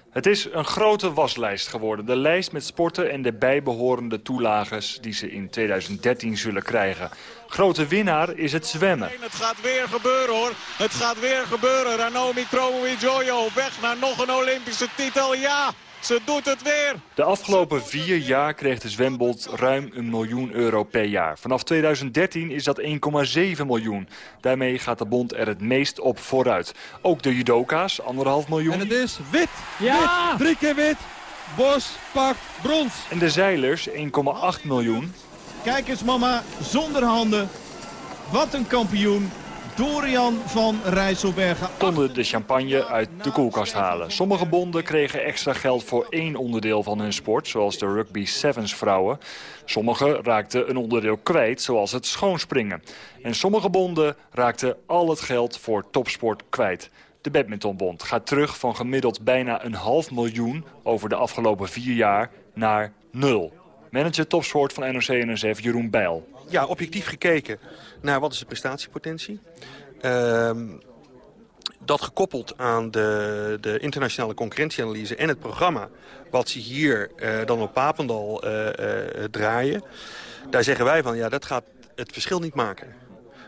Het is een grote waslijst geworden. De lijst met sporten en de bijbehorende toelages die ze in 2013 zullen krijgen. Grote winnaar is het zwemmen. Het gaat weer gebeuren hoor. Het gaat weer gebeuren. Ranomi Kromowidjojo op weg naar nog een Olympische titel. Ja, Ze doet het weer. De afgelopen vier jaar kreeg de zwembond ruim een miljoen euro per jaar. Vanaf 2013 is dat 1,7 miljoen. Daarmee gaat de bond er het meest op vooruit. Ook de judoka's, anderhalf miljoen. En het is wit. Ja! Wit. Drie keer wit. Bos pakt brons. En de zeilers, 1,8 miljoen. Kijk eens mama, zonder handen. Wat een kampioen. Dorian van Rijsselbergen. Konden de champagne uit de koelkast halen. Sommige bonden kregen extra geld voor één onderdeel van hun sport, zoals de rugby sevens vrouwen. Sommige raakten een onderdeel kwijt, zoals het schoonspringen. En sommige bonden raakten al het geld voor topsport kwijt. De badmintonbond gaat terug van gemiddeld bijna een half miljoen over de afgelopen vier jaar naar nul. Manager topsport van NOC-NSF Jeroen Bijl. Ja, objectief gekeken naar wat is de prestatiepotentie. Ehm, dat gekoppeld aan de, de internationale concurrentieanalyse en het programma... wat ze hier uh, dan op Papendal uh, uh, draaien... daar zeggen wij van, ja, dat gaat het verschil niet maken.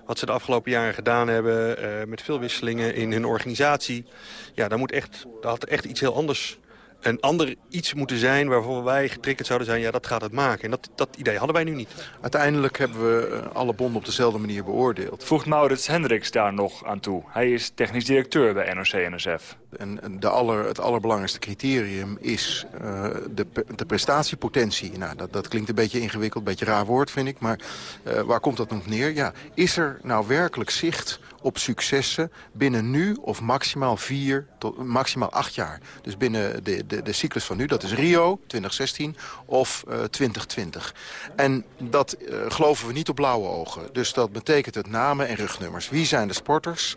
Wat ze de afgelopen jaren gedaan hebben, met veel wisselingen in hun organisatie... ja, daar, moet echt, daar had echt iets heel anders een ander iets moeten zijn waarvoor wij getriggerd zouden zijn... ja, dat gaat het maken. En dat, dat idee hadden wij nu niet. Uiteindelijk hebben we eh, alle bonden op dezelfde manier beoordeeld. Voegt Maurits Hendricks daar nog aan toe. Hij is technisch directeur bij NOC-NSF. En de aller, het allerbelangrijkste criterium is uh, de, de prestatiepotentie. Nou, dat, dat klinkt een beetje ingewikkeld, een beetje raar woord vind ik. Maar uh, waar komt dat nog neer? Ja, is er nou werkelijk zicht op successen binnen nu of maximaal vier tot maximaal acht jaar. Dus binnen de, de, de cyclus van nu, dat is Rio 2016 of uh, 2020. En dat geloven we niet op blauwe ogen. Dus dat betekent het namen en rugnummers. Wie zijn de sporters?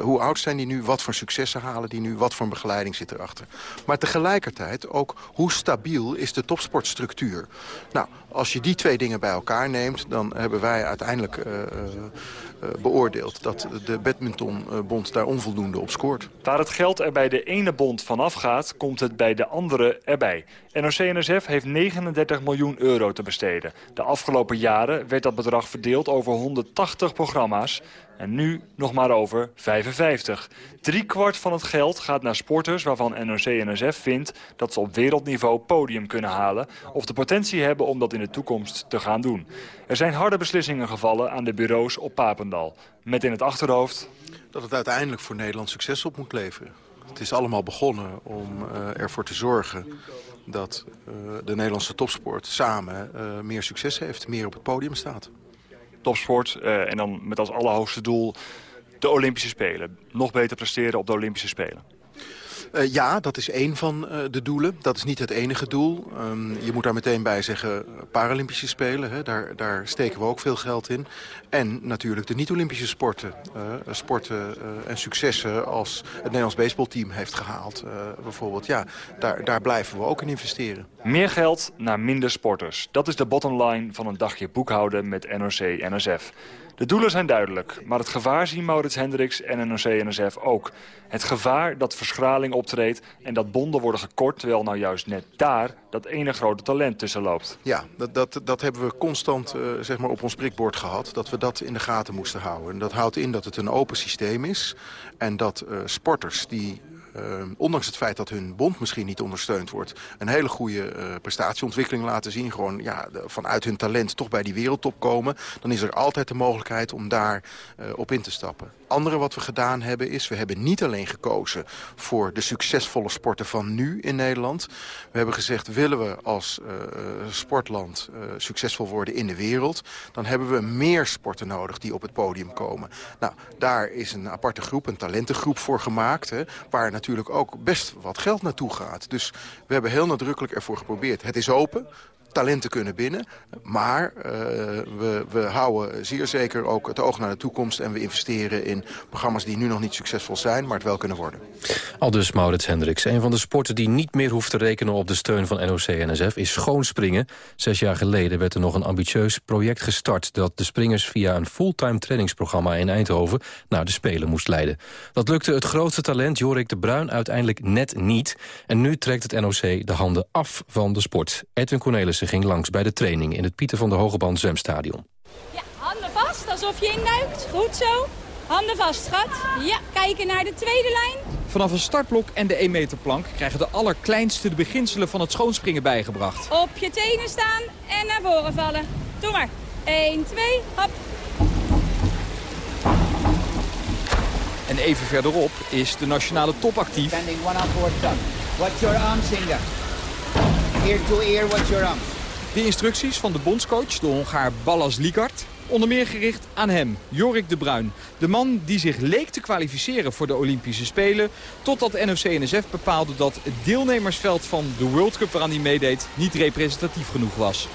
Hoe oud zijn die nu? Wat voor successen halen die nu? Wat voor begeleiding zit erachter? Maar tegelijkertijd ook hoe stabiel is de topsportstructuur? Nou, als je die twee dingen bij elkaar neemt... dan hebben wij uiteindelijk uh, uh, beoordeeld... dat de badmintonbond daar onvoldoende op scoort. Waar het geld er bij de ene bond vanaf gaat... komt het bij de andere erbij. NOC-NSF heeft 39 miljoen euro te besteden. De afgelopen jaren werd dat bedrag verdeeld over 180 programma's... En nu nog maar over 55. Drie kwart van het geld gaat naar sporters waarvan NOC-NSF vindt... dat ze op wereldniveau podium kunnen halen... of de potentie hebben om dat in de toekomst te gaan doen. Er zijn harde beslissingen gevallen aan de bureaus op Papendal. Met in het achterhoofd... Dat het uiteindelijk voor Nederland succes op moet leveren. Het is allemaal begonnen om uh, ervoor te zorgen dat uh, de Nederlandse topsport samen uh, meer succes heeft, meer op het podium staat topsport. Uh, en dan met als allerhoogste doel de Olympische Spelen. Nog beter presteren op de Olympische Spelen. Uh, ja, dat is één van uh, de doelen. Dat is niet het enige doel. Um, je moet daar meteen bij zeggen Paralympische Spelen. Hè, daar, daar steken we ook veel geld in. En natuurlijk de niet-Olympische sporten. Sporten en successen als het Nederlands baseballteam heeft gehaald. bijvoorbeeld, ja, daar, daar blijven we ook in investeren. Meer geld naar minder sporters. Dat is de bottom line van een dagje boekhouden met NOC-NSF. De doelen zijn duidelijk, maar het gevaar zien Maurits Hendricks en NOC-NSF ook. Het gevaar dat verschraling optreedt en dat bonden worden gekort... terwijl nou juist net daar dat ene grote talent tussen loopt. Ja, dat, dat, dat hebben we constant uh, zeg maar op ons prikbord gehad. Dat we dat in de gaten moesten houden. En dat houdt in dat het een open systeem is. En dat uh, sporters die ondanks het feit dat hun bond misschien niet ondersteund wordt... een hele goede uh, prestatieontwikkeling laten zien. Gewoon ja, vanuit hun talent toch bij die wereldtop komen. Dan is er altijd de mogelijkheid om daar uh, op in te stappen. Andere wat we gedaan hebben is... we hebben niet alleen gekozen voor de succesvolle sporten van nu in Nederland. We hebben gezegd, willen we als sportland succesvol worden in de wereld... dan hebben we meer sporten nodig die op het podium komen. Nou, daar is een aparte groep, een talentengroep voor gemaakt... Hè, waar natuurlijk ook best wat geld naartoe gaat. Dus we hebben heel nadrukkelijk ervoor geprobeerd. Het is open, talenten kunnen binnen. Maar uh, we, we houden zeer zeker ook het oog naar de toekomst... en we investeren in programma's die nu nog niet succesvol zijn... maar het wel kunnen worden. Al dus Maurits Hendricks. Een van de sporten die niet meer hoeft te rekenen op de steun van NOC-NSF... is schoonspringen. Zes jaar geleden werd er nog een ambitieus project gestart... dat de springers via een fulltime trainingsprogramma in Eindhoven... naar de Spelen moest leiden. Dat lukte het grootste talent Jorik de Bruin uiteindelijk net niet. En nu trekt het NOC de handen af van de sport. Edwin Cornelissen ging langs bij de training... in het Pieter van der Hogeband zwemstadion. Ja, handen vast, alsof je induikt. Goed zo. Handen vast, schat. Ja, kijken naar de tweede lijn. Vanaf een startblok en de 1 meter plank krijgen de allerkleinste de beginselen van het schoonspringen bijgebracht. Op je tenen staan en naar voren vallen. Doe maar. 1, 2, hop. En even verderop is de nationale top actief. Standing one up. Watch your arms, Inga. Ear to ear, watch your arms. De instructies van de bondscoach, de Hongaar Ballas Likart, onder meer gericht aan hem, Jorik de Bruin. De man die zich leek te kwalificeren voor de Olympische Spelen... totdat NOC-NSF bepaalde dat het deelnemersveld van de World Cup waaraan hij meedeed... niet representatief genoeg was.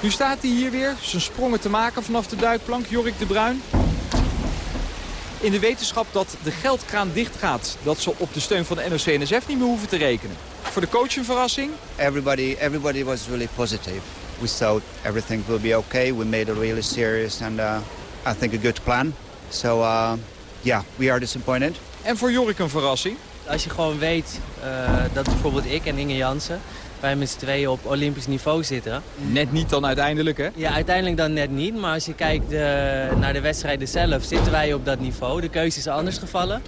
Nu staat hij hier weer zijn sprongen te maken vanaf de duikplank, Jorik de Bruin. In de wetenschap dat de geldkraan dicht gaat. Dat ze op de steun van de NOC-NSF niet meer hoeven te rekenen. Voor de coach een verrassing? Everybody, everybody was really positive. We thought everything will be okay. We made a really serious and uh, I think a good plan. So uh, yeah, we are disappointed. En voor Jorik een verrassing? Als je gewoon weet uh, dat bijvoorbeeld ik en Inge Jansen wij met z'n tweeën op olympisch niveau zitten. Net niet dan uiteindelijk, hè? Ja, uiteindelijk dan net niet. Maar als je kijkt uh, naar de wedstrijden zelf, zitten wij op dat niveau. De keuze is anders gevallen.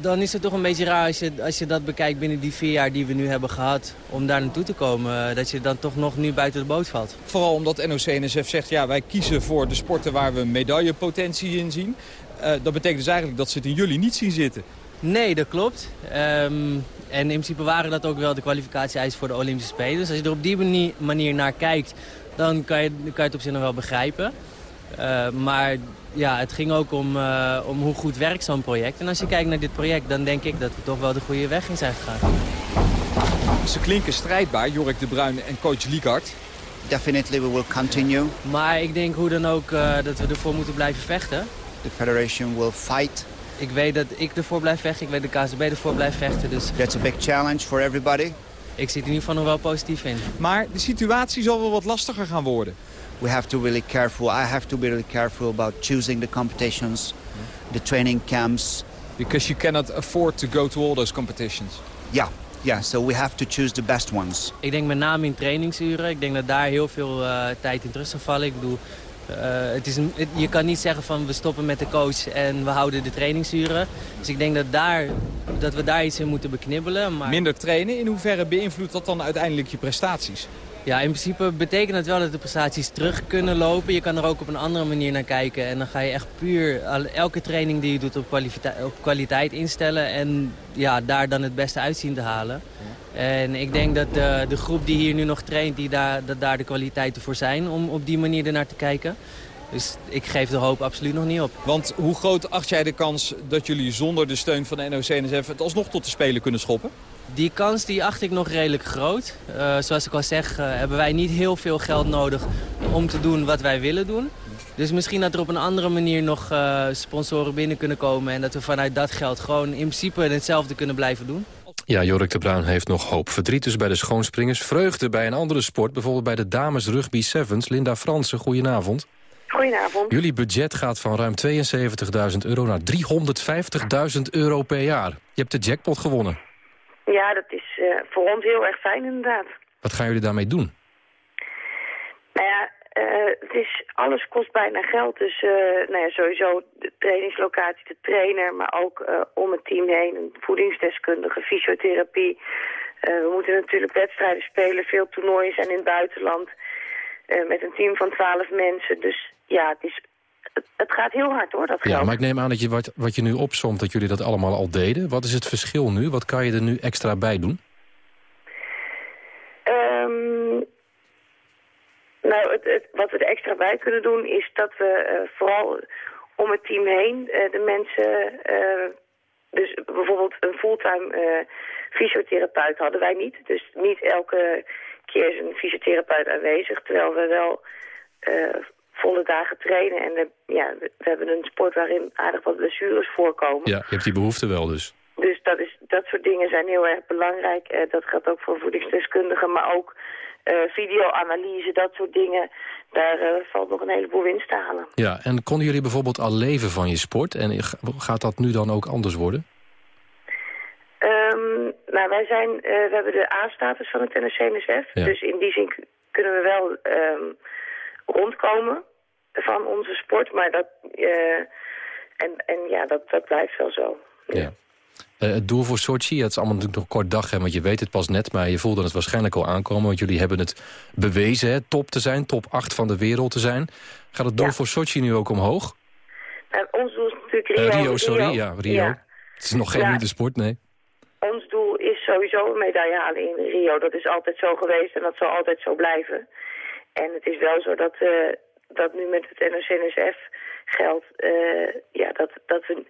Dan is het toch een beetje raar als je, als je dat bekijkt binnen die vier jaar die we nu hebben gehad... om daar naartoe te komen, dat je dan toch nog nu buiten de boot valt. Vooral omdat NOC-NSF zegt, ja, wij kiezen voor de sporten waar we medaillepotentie in zien. Uh, dat betekent dus eigenlijk dat ze het in jullie niet zien zitten. Nee, dat klopt. Um, en in principe waren dat ook wel de kwalificatie-eisen voor de Olympische Spelen. Dus als je er op die manier naar kijkt, dan kan je, kan je het op zich nog wel begrijpen. Uh, maar ja, het ging ook om, uh, om hoe goed werkt zo'n project. En als je kijkt naar dit project, dan denk ik dat we toch wel de goede weg in zijn gegaan. Ze klinken strijdbaar, Jorik de Bruin en coach Liekart. Definitely we will continue. Maar ik denk hoe dan ook uh, dat we ervoor moeten blijven vechten. The federation will fight ik weet dat ik ervoor blijf vechten. Ik weet dat de KSB ervoor blijft vechten. Dus... That's a big challenge for everybody. Ik zit in ieder geval nog wel positief in. Maar de situatie zal wel wat lastiger gaan worden. We have to really careful. I have to be really careful about choosing the competitions, the training camps. Because you cannot afford to go to all those competitions. Ja, yeah. Yeah, so we have to choose the best ones. Ik denk met name in trainingsuren. Ik denk dat daar heel veel uh, tijd in terug zal vallen. Ik bedoel, het is je kan niet zeggen van we stoppen met de coach en we houden de trainingsuren. Dus ik denk dat, daar, dat we daar iets in moeten beknibbelen. Maar... Minder trainen, in hoeverre beïnvloedt dat dan uiteindelijk je prestaties? Ja, in principe betekent het wel dat de prestaties terug kunnen lopen. Je kan er ook op een andere manier naar kijken. En dan ga je echt puur elke training die je doet op, op kwaliteit instellen. En ja, daar dan het beste uitzien te halen. En ik denk dat de, de groep die hier nu nog traint, die daar, dat daar de kwaliteiten voor zijn om op die manier ernaar te kijken. Dus ik geef de hoop absoluut nog niet op. Want hoe groot acht jij de kans dat jullie zonder de steun van de NOC-NSF het alsnog tot de Spelen kunnen schoppen? Die kans die acht ik nog redelijk groot. Uh, zoals ik al zeg, uh, hebben wij niet heel veel geld nodig om te doen wat wij willen doen. Dus misschien dat er op een andere manier nog uh, sponsoren binnen kunnen komen... en dat we vanuit dat geld gewoon in principe hetzelfde kunnen blijven doen. Ja, Jorik de Bruin heeft nog hoop. Verdriet dus bij de schoonspringers. Vreugde bij een andere sport, bijvoorbeeld bij de dames rugby sevens. Linda Fransen, goedenavond. Goedenavond. Jullie budget gaat van ruim 72.000 euro naar 350.000 euro per jaar. Je hebt de jackpot gewonnen. Ja, dat is uh, voor ons heel erg fijn inderdaad. Wat gaan jullie daarmee doen? Nou ja, uh, het is, alles kost bijna geld. Dus uh, nou ja, sowieso de trainingslocatie, de trainer, maar ook om het team heen. Een voedingsdeskundige, fysiotherapie. we moeten natuurlijk wedstrijden spelen, veel toernooien zijn in het buitenland. met een team van twaalf mensen. Dus ja, het is het, gaat heel hard hoor, dat geld. Ja, maar ik neem aan dat je wat, wat je nu opzomt, dat jullie dat allemaal al deden. Wat is het verschil nu? Wat kan je er nu extra bij doen? Um, nou, het, het, wat we er extra bij kunnen doen is dat we uh, vooral om het team heen uh, de mensen... Uh, dus bijvoorbeeld een fulltime fysiotherapeut hadden wij niet. Dus niet elke keer is een fysiotherapeut aanwezig, terwijl we wel volle dagen trainen. En we, ja, we hebben een sport waarin aardig wat blessures voorkomen. Ja, je hebt die behoefte wel dus. Dus dat, is, dat soort dingen zijn heel erg belangrijk. Uh, dat gaat ook voor voedingsdeskundigen, maar ook uh, videoanalyse, dat soort dingen. Daar uh, valt nog een heleboel winst te halen. Ja, en konden jullie bijvoorbeeld al leven van je sport? En gaat dat nu dan ook anders worden? Um, nou, wij zijn, we hebben de A-status van het NSC-NSF. Ja. Dus in die zin kunnen we wel um, rondkomen. Van onze sport. Maar dat, uh, en, en ja, dat, dat blijft wel zo. Ja. Uh, het doel voor Sochi, het is allemaal natuurlijk nog kort dag, hè, want je weet het pas net, maar je voelde het waarschijnlijk al aankomen, want jullie hebben het bewezen, hè, top te zijn, top 8 van de wereld te zijn. Gaat het doel ja. voor Sochi nu ook omhoog? Uh, ons doel is natuurlijk Rio. Uh, Rio, sorry, Rio. ja, Rio. Het is nog geen sport, nee. Ons doel is sowieso een medaille halen in Rio. Dat is altijd zo geweest en dat zal altijd zo blijven. En het is wel zo dat, uh, dat nu met het NOC-NSF geldt, uh, ja, dat, dat, we,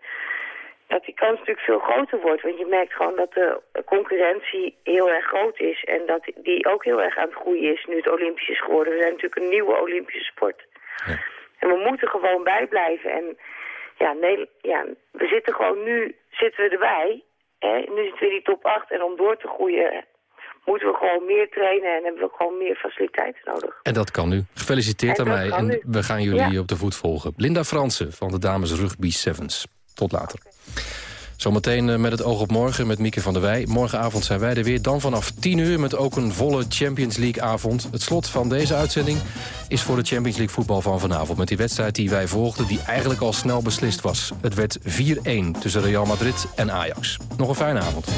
dat die kans natuurlijk veel groter wordt. Want je merkt gewoon dat de concurrentie heel erg groot is. En dat die ook heel erg aan het groeien is nu het Olympisch is geworden. We zijn natuurlijk een nieuwe Olympische sport. Ja. En we moeten gewoon bijblijven. En ja, nee, ja, we zitten gewoon nu, zitten we erbij. Hè? Nu zitten we in die top 8 en om door te groeien moeten we gewoon meer trainen en hebben we gewoon meer faciliteiten nodig. En dat kan nu. Gefeliciteerd aan mij en nu. we gaan jullie ja. op de voet volgen. Linda Fransen van de Dames Rugby Sevens. Tot later. Zometeen met het oog op morgen met Mieke van der Wij. Morgenavond zijn wij er weer. Dan vanaf 10 uur met ook een volle Champions League avond. Het slot van deze uitzending is voor de Champions League voetbal van vanavond. Met die wedstrijd die wij volgden die eigenlijk al snel beslist was. Het werd 4-1 tussen Real Madrid en Ajax. Nog een fijne avond.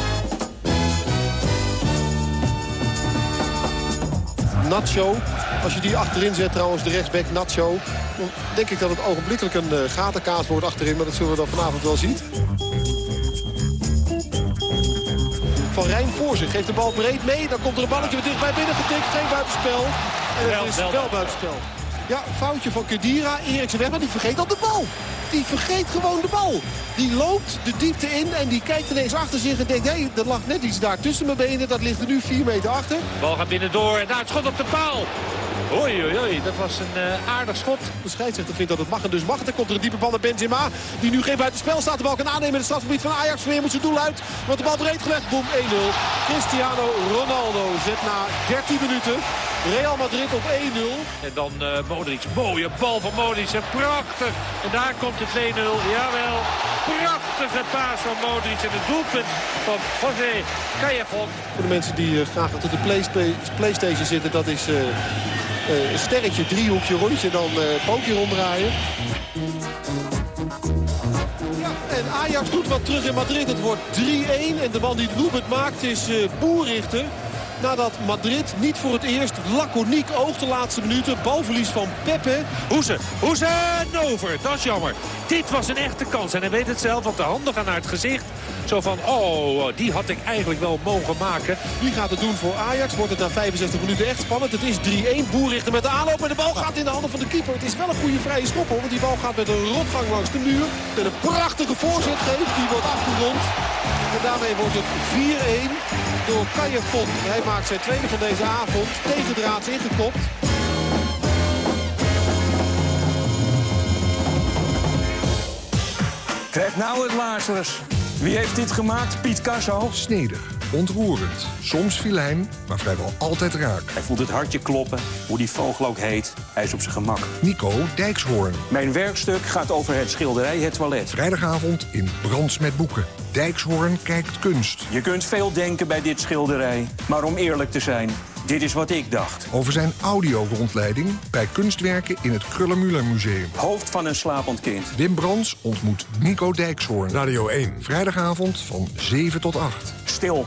Nacho. Als je die achterin zet trouwens, de rechtsback Nacho... dan denk ik dat het ogenblikkelijk een uh, gatenkaas wordt achterin. Maar dat zullen we dan vanavond wel zien. Van Rijn voor zich. Geeft de bal breed mee. Dan komt er een balletje weer dichtbij binnen getikt. Geen buitenspel. En het is wel buitenspel. Ja, foutje van Kedira. Eriksen weg, die vergeet al de bal. Die vergeet gewoon de bal. Die loopt de diepte in en die kijkt ineens achter zich en denkt... hé, lag net iets daar tussen mijn benen. Dat ligt er nu 4 meter achter. De bal gaat binnendoor en daar het schot op de paal. Oei, oei, oei, dat was een uh, aardig schot. De scheidsrechter vindt dat het mag en dus mag het. Er komt er een diepe bal naar Benzema, die nu geen buitenspel staat. De bal kan aannemen in het strafgebied van Ajax. Weer moet zijn doel uit, want de bal breed gelegd. Boom, 1-0. Cristiano Ronaldo zet na 13 minuten Real Madrid op 1-0. En dan uh, Modric, mooie bal van Modric. En prachtig. En daar komt de 2-0. Jawel, prachtige paas van Modric. En het doelpunt van José Callejon. Voor de mensen die uh, graag achter de Playstation zitten, dat is... Uh, uh, sterretje, driehoekje, rondje, dan uh, pookje ronddraaien. Ja, en Ajax doet wat terug in Madrid. Het wordt 3-1 en de man die het maakt is uh, Boerrichter. Nadat Madrid niet voor het eerst laconiek oogt de laatste minuten. Balverlies van Pepe. Hoeze, Hoeze, over. Dat is jammer. Dit was een echte kans. En hij weet het zelf, want de handen gaan naar het gezicht. Zo van, oh, die had ik eigenlijk wel mogen maken. Wie gaat het doen voor Ajax? Wordt het na 65 minuten echt spannend? Het is 3-1. Boerrichter met de aanloop en de bal gaat in de handen van de keeper. Het is wel een goede vrije schop hoor, want die bal gaat met een rotgang langs de muur. En een prachtige voorzet geeft, die wordt afgerond. En daarmee wordt het 4-1 door Kajefon. Hij maakt zijn tweede van deze avond. Tegendraads ingekopt. Krijg nou het Lazarus. Wie heeft dit gemaakt? Piet Kasso? Snedig, ontroerend, soms filijn, maar vrijwel altijd raak. Hij voelt het hartje kloppen, hoe die vogel ook heet. Hij is op zijn gemak. Nico Dijkshoorn. Mijn werkstuk gaat over het schilderij Het Toilet. Vrijdagavond in Brands met Boeken. Dijkshoorn kijkt kunst. Je kunt veel denken bij dit schilderij, maar om eerlijk te zijn... Dit is wat ik dacht. Over zijn audio-rondleiding bij kunstwerken in het Krullenmuller Museum. Hoofd van een slapend kind. Wim Brands ontmoet Nico Dijkshoorn. Radio 1. Vrijdagavond van 7 tot 8. Stil,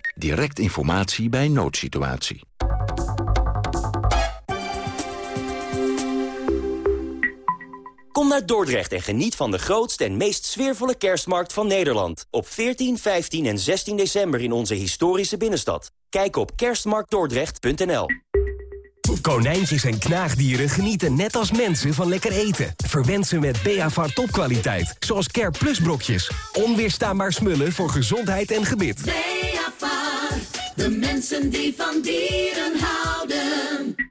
Direct informatie bij noodsituatie. Kom naar Dordrecht en geniet van de grootste en meest sfeervolle kerstmarkt van Nederland. Op 14, 15 en 16 december in onze historische binnenstad. Kijk op kerstmarktdordrecht.nl Konijntjes en knaagdieren genieten net als mensen van lekker eten. Verwend ze met Beavar topkwaliteit, zoals Care Plus brokjes. Onweerstaanbaar smullen voor gezondheid en gebit. Beavar, de mensen die van dieren houden.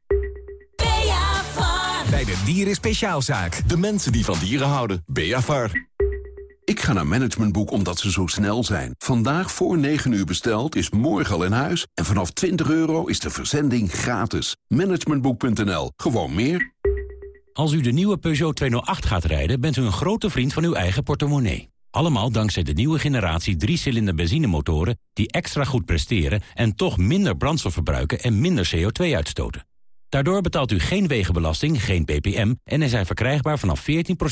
Bij de Dieren Speciaalzaak. De mensen die van dieren houden. Beavar. Ik ga naar Managementboek omdat ze zo snel zijn. Vandaag voor 9 uur besteld is morgen al in huis. En vanaf 20 euro is de verzending gratis. Managementboek.nl. Gewoon meer. Als u de nieuwe Peugeot 208 gaat rijden... bent u een grote vriend van uw eigen portemonnee. Allemaal dankzij de nieuwe generatie 3-cilinder benzinemotoren... die extra goed presteren en toch minder brandstof verbruiken... en minder CO2 uitstoten. Daardoor betaalt u geen wegenbelasting, geen ppm... en er zijn verkrijgbaar vanaf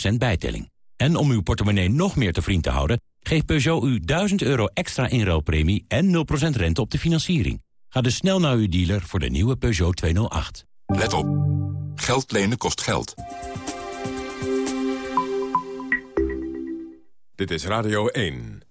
14% bijtelling. En om uw portemonnee nog meer te vriend te houden... geeft Peugeot u 1000 euro extra inruilpremie en 0% rente op de financiering. Ga dus snel naar uw dealer voor de nieuwe Peugeot 208. Let op. Geld lenen kost geld. Dit is Radio 1.